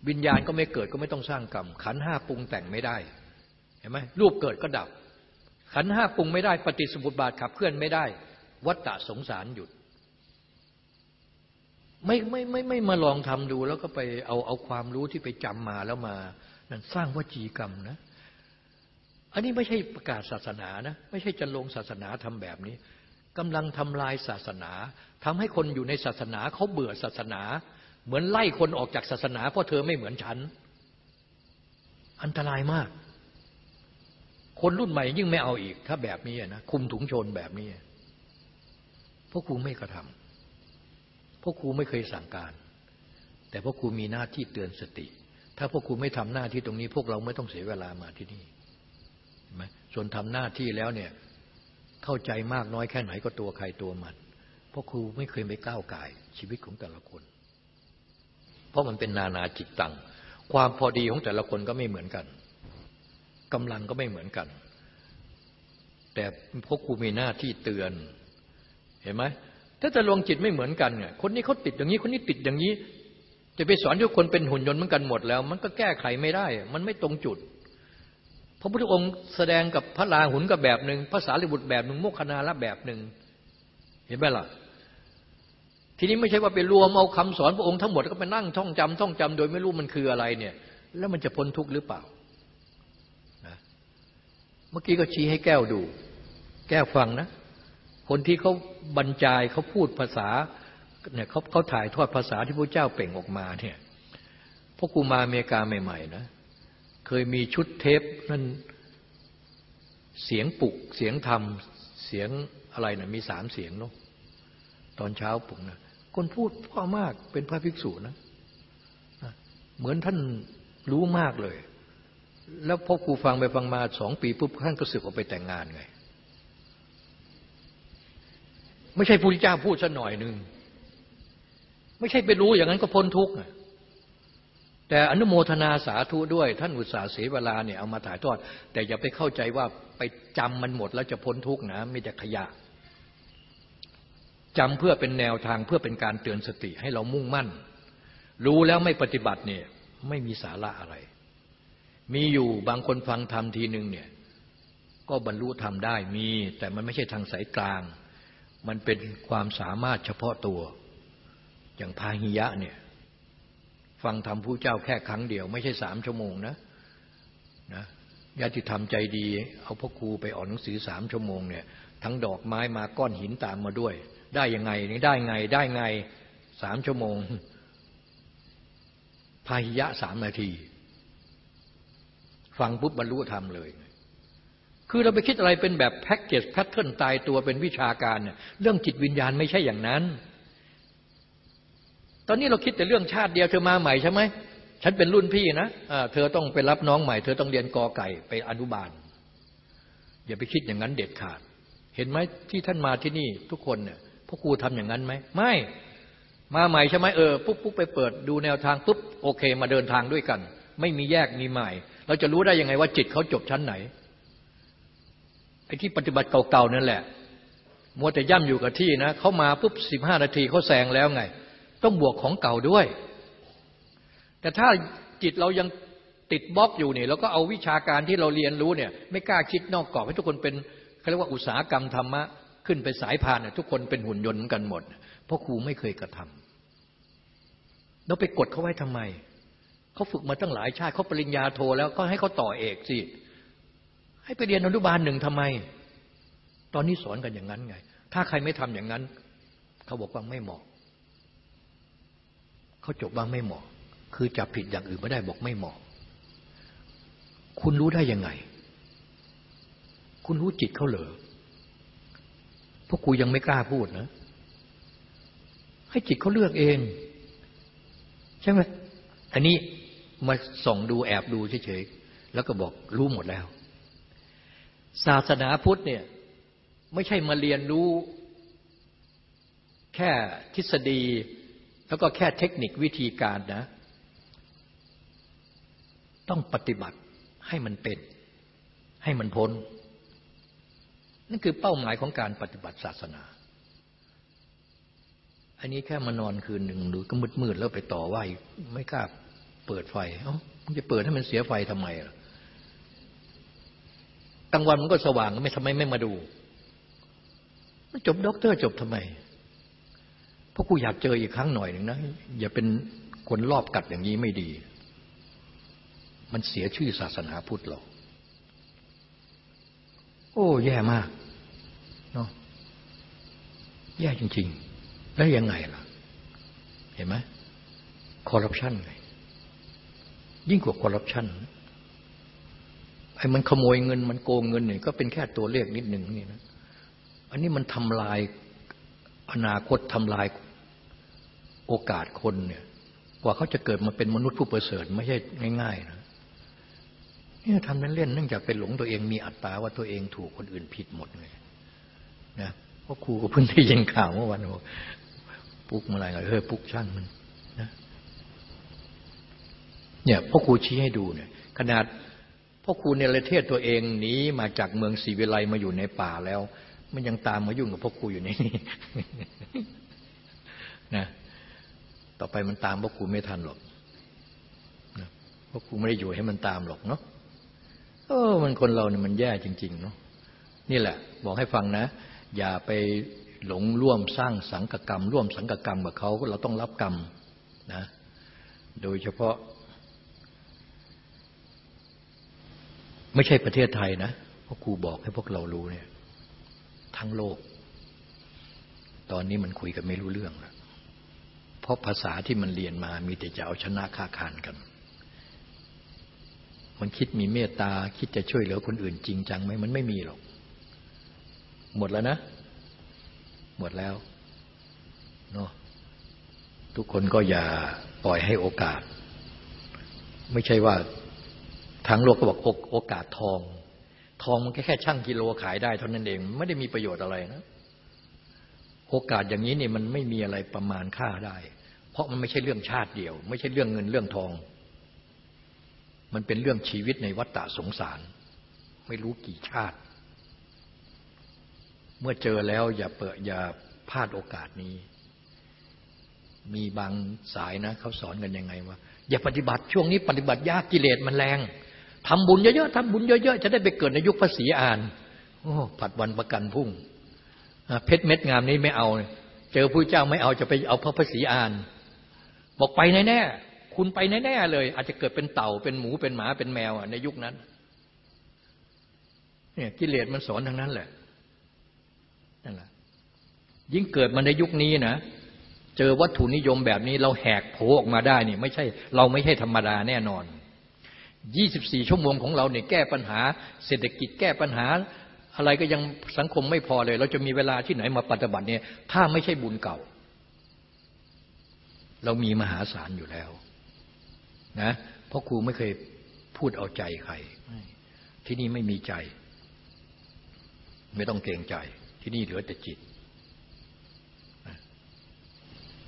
วิญญาณก็ไม่เกิดก็ไม่ต้องสร้างกรรม ขันห้าปรุงแต่งไม่ได้เห็นไหมรูปเกิดก็ดับ ขันห้าปรุงไม่ได้ ปฏิสมุติบาทขับเคลื่อนไม่ได้ วัฏฏะสงสารหยุด ไม่ไม่ไม่ไม่มาลองทำดูแล้วก็ไปเอาเอาความรู้ที่ไปจำมาแล้วมา นั่นสร้างวจีกรรมนะ อันนี้ไม่ใช่ประกาศศาสนานะ ไม่ใช่จะลงศาสนาทำแบบนี้กำลังทำลายศาสนาทำให้คนอยู่ในศาสนาเขาเบื่อศาสนา เหมือนไล่คนออกจากศาสนาเพราะเธอไม่เหมือนฉัน อันตรายมาก คนรุ่นใหม่ยิ่งไม่เอาอีก ถ้าแบบนี้นะคุมถุงชนแบบนี้พราะครูไม่กระทำพราะครูไม่เคยสั่งการ แต่พราะครูมีหน้าที่เตือนสติ ถ้าพวกครูไม่ทำหน้าที่ตรงนี้ พวกเราไม่ต้องเสียเวลามาที่นี่ไหมส่วนทำหน้าที่แล้วเนี่ยเข้าใจมากน้อยแค่ไหนก็ตัวใครตัวมันเพราะครูไม่เคยไปก้าวไก่ชีวิตของแต่ละคน ราะมันเป็นนานาจิตตัง ความพอดีของแต่ละคนก็ไม่เหมือนกันกำลังก็ไม่เหมือนกัน แต่พวกครูมีหน้าที่เตือน เห็นไหมถ้าจะลวงจิตไม่เหมือนกันเนี่ยคนนี้เขาติดอย่างนี้คนนี้ติดอย่างนี้ จะไปสอนทุกคนเป็นหุ่นยนต์เหมือนกันหมดแล้ว มันก็แก้ไขไม่ได้ มันไม่ตรงจุดพระพุทธองค์แสดงกับพระลาหุนกับแบบหนึ่งภาษาลิบุตรแบบหนึ่งโมคคนาละแบบหนึ่งเห็นไหมล่ะ ทีนี้ไม่ใช่ว่าไปรวมเอาคำสอนพระองค์ทั้งหมดก็ไปนั่งท่องจำท่องจำโดยไม่รู้มันคืออะไรเนี่ย แล้วมันจะพ้นทุกข์หรือเปล่าเมื่อกี้ก็ชี้ให้แก้วดู แก้วฟังนะ คนที่เขาบรรจายเขาพูดภาษาเนี่ยเขาเขาถ่ายทอดภาษาที่พระเจ้าเป่งออกมาเนี่ยพวกกูมาอเมริกาใหม่ๆนะเคยมีชุดเทปนั่นเสียงปลุกเสียงธรรม เสียงอะไรนะมีสามเสียงเนาะตอนเช้าปลุกนะ คนพูดพ่อมากเป็นพระภิกษุนะ เหมือนท่านรู้มากเลย แล้วพอครูฟังไปฟังมาสองปีปุ๊บท่านก็สึกออกไปแต่งงานไง ไม่ใช่พุทธเจ้าพูดซะหน่อยหนึ่ง ไม่ใช่ไปรู้อย่างนั้นก็พ้นทุกข์แต่อนุโมทนาสาธุด้วย ท่านอุตสาเสเวลาเนี่ยเอามาถ่ายทอด แต่อย่าไปเข้าใจว่าไปจำมันหมดแล้วจะพ้นทุกข์นะมีแต่ขยะ จำเพื่อเป็นแนวทางเพื่อเป็นการเตือนสติให้เรามุ่งมั่น รู้แล้วไม่ปฏิบัติเนี่ยไม่มีสาระอะไร มีอยู่บางคนฟังธรรมทีหนึ่งเนี่ยก็บรรลุธรรมได้มี แต่มันไม่ใช่ทางสายกลาง มันเป็นความสามารถเฉพาะตัว อย่างพาหิยะเนี่ยฟังธรรมผู้เจ้าแค่ครั้งเดียว ไม่ใช่สามชั่วโมงนะนะญาติธรรมใจดี เอาพ่อครูไปอ่านหนังสือสามชั่วโมงเนี่ยทั้งดอกไม้มาก้อนหินตามมาด้วย ได้ยังไงนี่ได้ไงได้ไงสามชั่วโมงพาหิยะสามนาที ฟังปุ๊บบรรลุธรรมเลย คือเราไปคิดอะไรเป็นแบบแพ็กเกจแพทเทิร์นตายตัวเป็นวิชาการเนี่ยเรื่องจิตวิญญาณไม่ใช่อย่างนั้น ตอนนี้เราคิดแต่เรื่องชาติเดียวเธอมาใหม่ใช่ไหมฉันเป็นรุ่นพี่นะะเธอต้องไปรับน้องใหม่ เธอต้องเรียนกอไก่ไปอนุบาล อย่าไปคิดอย่างนั้นเด็ดขาด เห็นไหมที่ท่านมาที่นี่ทุกคนเนี่ย พวกครูทำอย่างนั้นไหมไม่ มาใหม่ใช่ไหมเออปุ๊บปุ๊บไปเปิดดูแนวทางปุ๊บโอเค มาเดินทางด้วยกัน ไม่มีแยกมีใหม่ เราจะรู้ได้ยังไงว่าจิตเขาจบชั้นไหนไอ้ที่ปฏิบัติเก่าๆนั่นแหละมัวแต่ย่ำอยู่กับที่นะเขามาปุ๊บสิบห้านาทีเขาแซงแล้วไง ต้องบวกของเก่าด้วย แต่ถ้าจิตเรายังติดบล็อกอยู่เนี่ยแล้วก็เอาวิชาการที่เราเรียนรู้เนี่ย ไม่กล้าคิดนอกกรอบให้ทุกคนเป็นเขาเรียกว่าอุตสาหกรรมธรรมะ ขึ้นไปสายพานเนี่ยทุกคนเป็นหุ่นยนต์กันหมด เพราะครูไม่เคยกระทำเราไปกดเขาไว้ทำไม เขาฝึกมาตั้งหลายชาติเขาปริญญาโทแล้วก็ให้เขาต่อเอกสิ ให้ไปเรียนอนุบาลหนึ่งทำไม ตอนนี้สอนกันอย่างนั้นไง ถ้าใครไม่ทำอย่างนั้น เขาบอกว่าไม่เหมาะ เขาจบว่าไม่เหมาะ คือจับผิดอย่างอื่นไม่ได้บอกไม่เหมาะ คุณรู้ได้ยังไง คุณรู้จิตเขาเหรอ พวกกูยังไม่กล้าพูดนะ ให้จิตเขาเลือกเอง ใช่ไหมอันนี้มาส่องดูแอบดูเฉยๆ แล้วก็บอกรู้หมดแล้ว ศาสนาพุทธเนี่ย ไม่ใช่มาเรียนรู้ แค่ทฤษฎี แล้วก็แค่เทคนิควิธีการนะ ต้องปฏิบัติให้มันเป็น ให้มันพ้น นั่นคือเป้าหมายของการปฏิบัติศาสนา อันนี้แค่มานอนคืนหนึ่งดูก็มืดๆแล้วไปต่อว่าไม่กล้าเปิดไฟ เอ้ามันจะเปิดให้มันเสียไฟทำไมล่ะกลางวันมันก็สว่างไม่ทำไมไม่มาดู มันจบด็อกเตอร์จบทำไม เพราะกูอยากเจออีกครั้งหน่อยหนึ่งนะ อย่าเป็นคนรอบกัดอย่างนี้ไม่ดี มันเสียชื่อศาสนาพุทธเรา โอ้ แย่มากเนาะแย่จริง ๆ แล้วยังไงล่ะ เห็นไหมคอร์รัปชันไงยิ่งกว่าคอร์รัปชันไอ้มันขโมยเงินมันโกงเงินเนี่ยก็เป็นแค่ตัวเลขนิดหนึ่งนี่นะอันนี้มันทำลายอนาคตทำลายโอกาสคนเนี่ย กว่าเขาจะเกิดมาเป็นมนุษย์ผู้ประเสริฐไม่ใช่ง่ายๆนะ เนี่ยทำนั้นเล่นเนื่องจากเป็นหลงตัวเองมีอัตตาว่าตัวเองถูกคนอื่นผิดหมดเลยนะเพราะครูก็เพิ่งได้ยินข่าวเมื่อวันบอกปุ๊กมาอะไรเฮ้ยปุ๊กช่างมันนะเนี่ยพ่อครูชี้ให้ดูเนี่ยขนาดพ่อครูเนรเทศตัวเองหนีมาจากเมืองศรีวิไลมาอยู่ในป่าแล้ว มันยังตามมายุ่งกับพ่อครูอยู่ในนี้นะต่อไปมันตามพ่อครูไม่ทันหรอกนะพ่อครูไม่ได้อยู่ให้มันตามหรอกเนาะ เออ มันคนเราเนี่ยมันแย่จริงๆเนาะนี่แหละ บอกให้ฟังนะ อย่าไปหลงร่วมสร้างสังกกรรม ร่วมสังกกรรมกับเขาเราต้องรับกรรมนะ โดยเฉพาะ ไม่ใช่ประเทศไทยนะเพราะครูบอกให้พวกเรารู้เนี่ย ทั้งโลก ตอนนี้มันคุยกันไม่รู้เรื่องแล้วเพราะภาษาที่มันเรียนมามีแต่จะเอาชนะค้าคานกัน มันคิดมีเมตตา คิดจะช่วยเหลือคนอื่นจริงจังไหมมันไม่มีหรอก หมดแล้วนะ หมดแล้วเนาะทุกคนก็อย่าปล่อยให้โอกาส ไม่ใช่ว่าทั้งโลกก็บอกโอกาสทอง ทองมันแค่แค่ช่างกิโลขายได้เท่านั้นเอง ไม่ได้มีประโยชน์อะไรนะ โอกาสอย่างนี้เนี่ยมันไม่มีอะไรประมาณค่าได้ เพราะมันไม่ใช่เรื่องชาติเดียว ไม่ใช่เรื่องเงินเรื่องทอง มันเป็นเรื่องชีวิตในวัฏฏะสงสาร ไม่รู้กี่ชาติ เมื่อเจอแล้วอย่าเปิดอย่าพลาดโอกาสนี้ มีบางสายนะเขาสอนกันยังไงว่า อย่าปฏิบัติช่วงนี้ปฏิบัติยากกิเลสมันแรงทำบุญเยอะๆทำบุญเยอะๆจะได้ไปเกิดในยุคภาษีอ่านโอ้ผัดวันประกันพุ่งเพชรเม็ดงามนี้ไม่เอา เจอผู้เจ้าไม่เอาจะไปเอาพระภาษีอ่าน บอกไปแน่ๆ คุณไปแน่ๆเลย อาจจะเกิดเป็นเต่าเป็นหมูเป็นหมาเป็นแมวในยุคนั้นเนี่ยกิเลสมันสอนทั้งนั้นแหละนั่นแหละยิ่งเกิดมาในยุคนี้นะเจอวัตถุนิยมแบบนี้เราแหกโผออกมาได้นี่ไม่ใช่ เราไม่ใช่ธรรมดาแน่นอน 24 ชั่วโมงของเราเนี่ยแก้ปัญหา เศรษฐกิจแก้ปัญหา อะไรก็ยังสังคมไม่พอเลย เราจะมีเวลาที่ไหนมาปฏิบัติเนี่ย ถ้าไม่ใช่บุญเก่า เรามีมหาศาลอยู่แล้ว นะเพราะครูไม่เคยพูดเอาใจใครที่นี่ไม่มีใจ ไม่ต้องเกรงใจ ที่นี่เหลือแต่จิต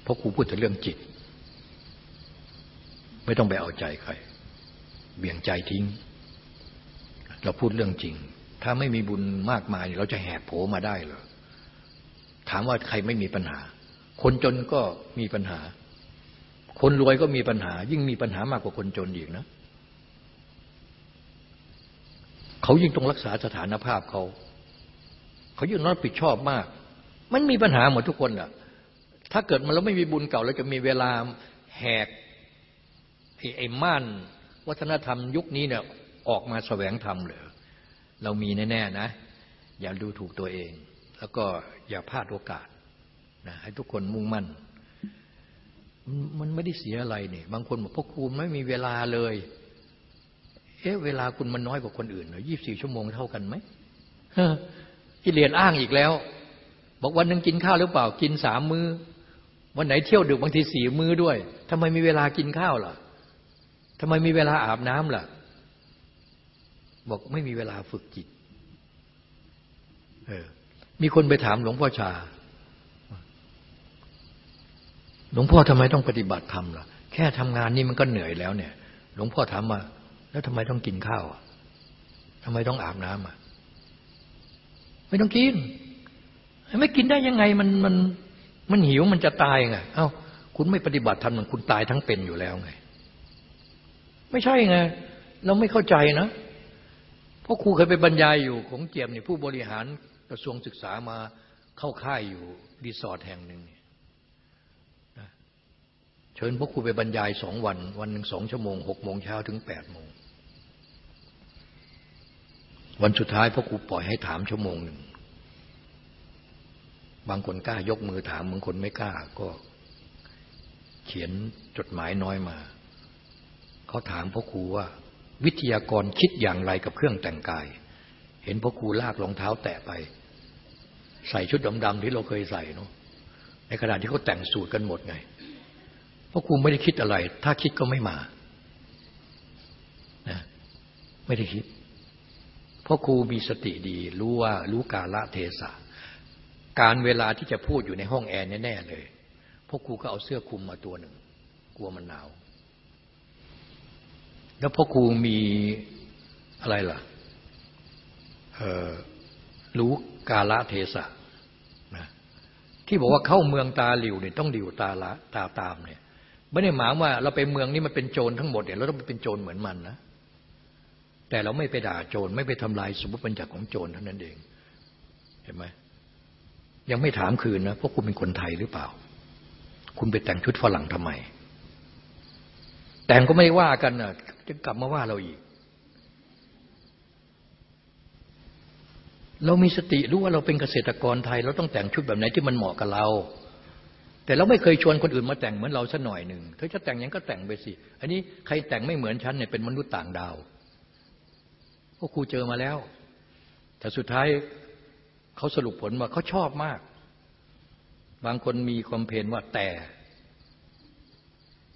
เพราะครูพูดแต่เรื่องจิต ไม่ต้องไปเอาใจใคร เบี่ยงใจทิ้ง เราพูดเรื่องจริง ถ้าไม่มีบุญมากมาย เราจะแหกโผมาได้เหรอถามว่าใครไม่มีปัญหา คนจนก็มีปัญหา คนรวยก็มีปัญหา ยิ่งมีปัญหามากกว่าคนจนอีกนะ เขายิ่งต้องรักษาสถานภาพเขา เขายิ่งรับผิดชอบมาก มันมีปัญหาหมดทุกคนแหละถ้าเกิดมันเราไม่มีบุญเก่าเราจะมีเวลาแหกไอ้ม่านวัฒนธรรมยุคนี้เนี่ยออกมาแสวงธรรมเหรอเรามีแน่ๆนะ อย่าดูถูกตัวเอง แล้วก็อย่าพลาดโอกาสนะให้ทุกคนมุ่งมั่น มันไม่ได้เสียอะไรเนี่ยบางคนบอกพ่อครูไม่มีเวลาเลย เอ๊ะเวลาคุณมันน้อยกว่าคนอื่นเหรอยี่บสี่ชั่วโมงเท่ากันไหมกิเลสอ้างอีกแล้ว บอกวันหนึ่งกินข้าวหรือเปล่ากินสามมือ้อ วันไหนเที่ยวดึกบางทีสี่มือด้วยทำไมมีเวลากินข้าวล่ะทำไมมีเวลาอาบน้ำล่ะ บอกไม่มีเวลาฝึกจิต เออ มีคนไปถามหลวงพ่อชา หลวงพ่อทำไมต้องปฏิบัติธรรมล่ะ แค่ทำงานนี่มันก็เหนื่อยแล้วเนี่ย หลวงพ่อถามมาแล้วทำไมต้องกินข้าวอะทำไมต้องอาบน้ำอะ ไม่ต้องกิน ไม่กินได้ยังไงมันมันมันหิวมันจะตายไงเอา้าคุณไม่ปฏิบัติธรรมคุณตายทั้งเป็นอยู่แล้วไง ไม่ใช่ไง เราไม่เข้าใจนะเพราะครูเคยไปบรรยายอยู่ของเจียมเนี่ยผู้บริหารกระทรวงศึกษามาเข้าค่ายอยู่รีสอร์ทแห่งหนึ่งเชิญพวกครูไปบรรยายสองวัน วันหนึ่งสองชั่วโมงหกโมงเช้าถึงแปดโมง วันสุดท้ายพ่อครูปล่อยให้ถามชั่วโมงหนึ่ง บางคนกล้ายกมือถามบางคนไม่กล้า ก็เขียนจดหมายน้อยมา เขาถามพ่อครูว่า วิทยากรคิดอย่างไรกับเครื่องแต่งกาย เห็นพ่อครูลากรองเท้าแตะไป ใส่ชุดดำๆที่เราเคยใส่เนาะในขณะที่เขาแต่งสูตรกันหมดไง พ่อครูไม่ได้คิดอะไร ถ้าคิดก็ไม่มานะไม่ได้คิดพ่อครูมีสติดี รู้ว่ารู้กาละเทศะ การเวลาที่จะพูดอยู่ในห้องแอร์แน่ๆเลยพวกครูก็เอาเสื้อคลุมมาตัวหนึ่ง กลัวมันหนาว แล้วพ่อครูมีอะไรล่ะรู้กาละเทศะนะที่บอกว่าเข้าเมืองตาหลิวเนี่ยต้องหลิวตาละตาตามเนี่ย ไม่ได้หมายว่าเราไปเมืองนี้มันเป็นโจรทั้งหมดเนี่ยเราต้องเป็นโจรเหมือนมันนะแต่เราไม่ไปด่าโจรไม่ไปทำลายสมมติปัญญาของโจรเท่านั้นเองเห็นไหมยังไม่ถามคืนนะพวกคุณเป็นคนไทยหรือเปล่า คุณไปแต่งชุดฝรั่งทำไม แต่งก็ไม่ว่ากันนะจะกลับมาว่าเราอีก เรามีสติรู้ว่าเราเป็นเกษตรกรไทย เราต้องแต่งชุดแบบไหนที่มันเหมาะกับเรา แต่เราไม่เคยชวนคนอื่นมาแต่งเหมือนเราสักหน่อยหนึ่งเธอจะแต่งยังก็แต่งไปสิ อันนี้ใครแต่งไม่เหมือนฉันเนี่ยเป็นมนุษย์ต่างดาวพวกครูเจอมาแล้ว แต่สุดท้ายเขาสรุปผลว่าเขาชอบมาก บางคนมีความเพนว่าแต่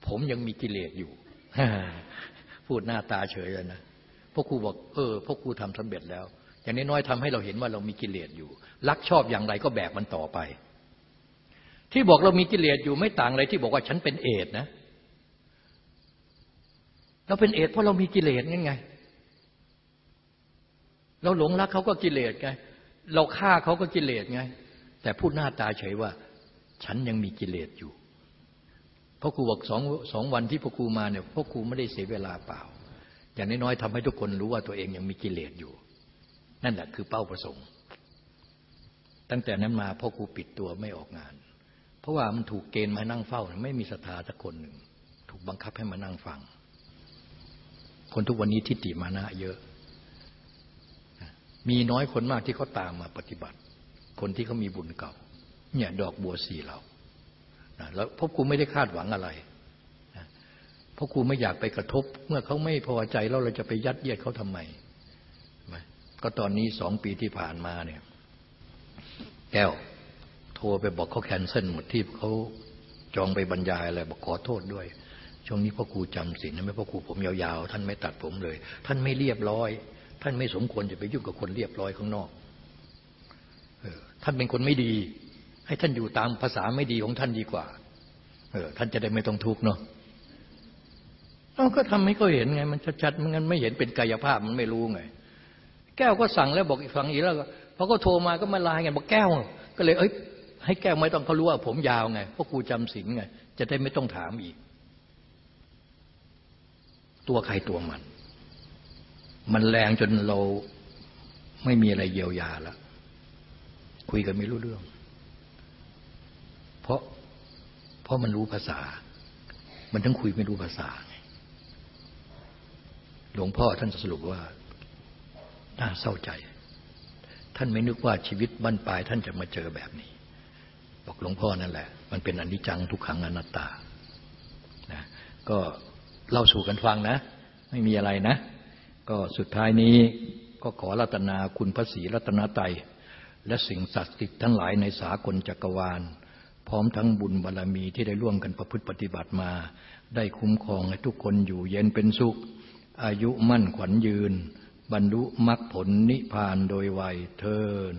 ผมยังมีกิเลสอยู่ พูดหน้าตาเฉยเลยนะพวกครูบอกเออพวกครูทำสำเร็จแล้ว อย่างน้อยๆทำให้เราเห็นว่าเรามีกิเลสอยู่ รักชอบอย่างไรก็แบกมันต่อไป ที่บอกเรามีกิเลสอยู่ไม่ต่างอะไรที่บอกว่าฉันเป็นเอดนะ เราเป็นเอดเพราะเรามีกิเลสไง เราหลงรักเขาก็กิเลสไง เราฆ่าเขาก็กิเลสไง แต่พูดหน้าตาเฉยว่า ฉันยังมีกิเลสอยู่พ่อครูบอกสองสองวันที่พ่อครูมาเนี่ยพ่อครูไม่ได้เสียเวลาเปล่า อย่างน้อยๆทำให้ทุกคนรู้ว่าตัวเองยังมีกิเลสอยู่ นั่นแหละคือเป้าประสงค์ ตั้งแต่นั้นมาพ่อครูปิดตัวไม่ออกงาน เพราะว่ามันถูกเกณฑ์มานั่งเฝ้า ไม่มีศรัทธาสักคนหนึ่ง ถูกบังคับให้มานั่งฟัง คนทุกวันนี้ทิฏฐิมานะเยอะ มีน้อยคนมากที่เขาตามมาปฏิบัติ คนที่เขามีบุญเก่า เนี่ยดอกบัวสีเราแล้วพ่อครูไม่ได้คาดหวังอะไรพ่อครูไม่อยากไปกระทบ เมื่อเขาไม่พอใจแล้วเราจะไปยัดเยียดเขาทำไม ก็ตอนนี้สองปีที่ผ่านมาเนี่ย แก้ว รไปบอกเขาแคนเซิลหมดที่เขาจองไปบรรยายอะไรบอกขอโทษด้วย ช่วงนี้พ่อครูจำศีลนะไม่พ่อครูผมยาวๆ ท่านไม่ตัดผมเลย ท่านไม่เรียบร้อย ท่านไม่สมควรจะไปยุ่งกับคนเรียบร้อยข้างนอกท่านเป็นคนไม่ดี ให้ท่านอยู่ตามภาษาไม่ดีของท่านดีกว่า เออ ท่านจะได้ไม่ต้องทุกข์เนาะเราก็ทำให้เขาเห็นไง มันชัดๆมันงั้นไม่เห็นเป็นกายภาพมันไม่รู้ไง แก้วก็สั่งแล้วบอกอีกฝั่งอีกแล้วพอเขาโทรมาก็มาลายกันบอกแก้ว ก็เลยเอ้ย ให้แก้วไม่ต้องเขารู้ว่าผมยาวไงเพราะกูจำศีลไง จะได้ไม่ต้องถามอีก ตัวใครตัวมัน มันแรงจนเราไม่มีอะไรเยียวยาแล้วคุยกันไม่รู้เรื่อง เพราะเพราะมันรู้ภาษา มันทั้งคุยไม่รู้ภาษาไงหลวงพ่อท่านสรุปว่าน่าเศร้าใจ ท่านไม่นึกว่าชีวิตบั้นปลายท่านจะมาเจอแบบนี้ บอกหลวงพ่อนั่นแหละ มันเป็นอนิจจังทุกขังอนัตตานะก็เล่าสู่กันฟังนะ ไม่มีอะไรนะ ก็สุดท้ายนี้ก็ขอรัตนาคุณพระศรีรัตนาไตยและสิ่งศักดิ์สิทธิ์ทั้งหลายในสากลจักรวาล พร้อมทั้งบุญบารรมีที่ได้ร่วมกันประพฤติปฏิบัติมา ได้คุ้มครองให้ทุกคนอยู่เย็นเป็นสุข อายุมั่นขวัญยืน บรรลุมรรคผลนิพพานโดยไวยเทิน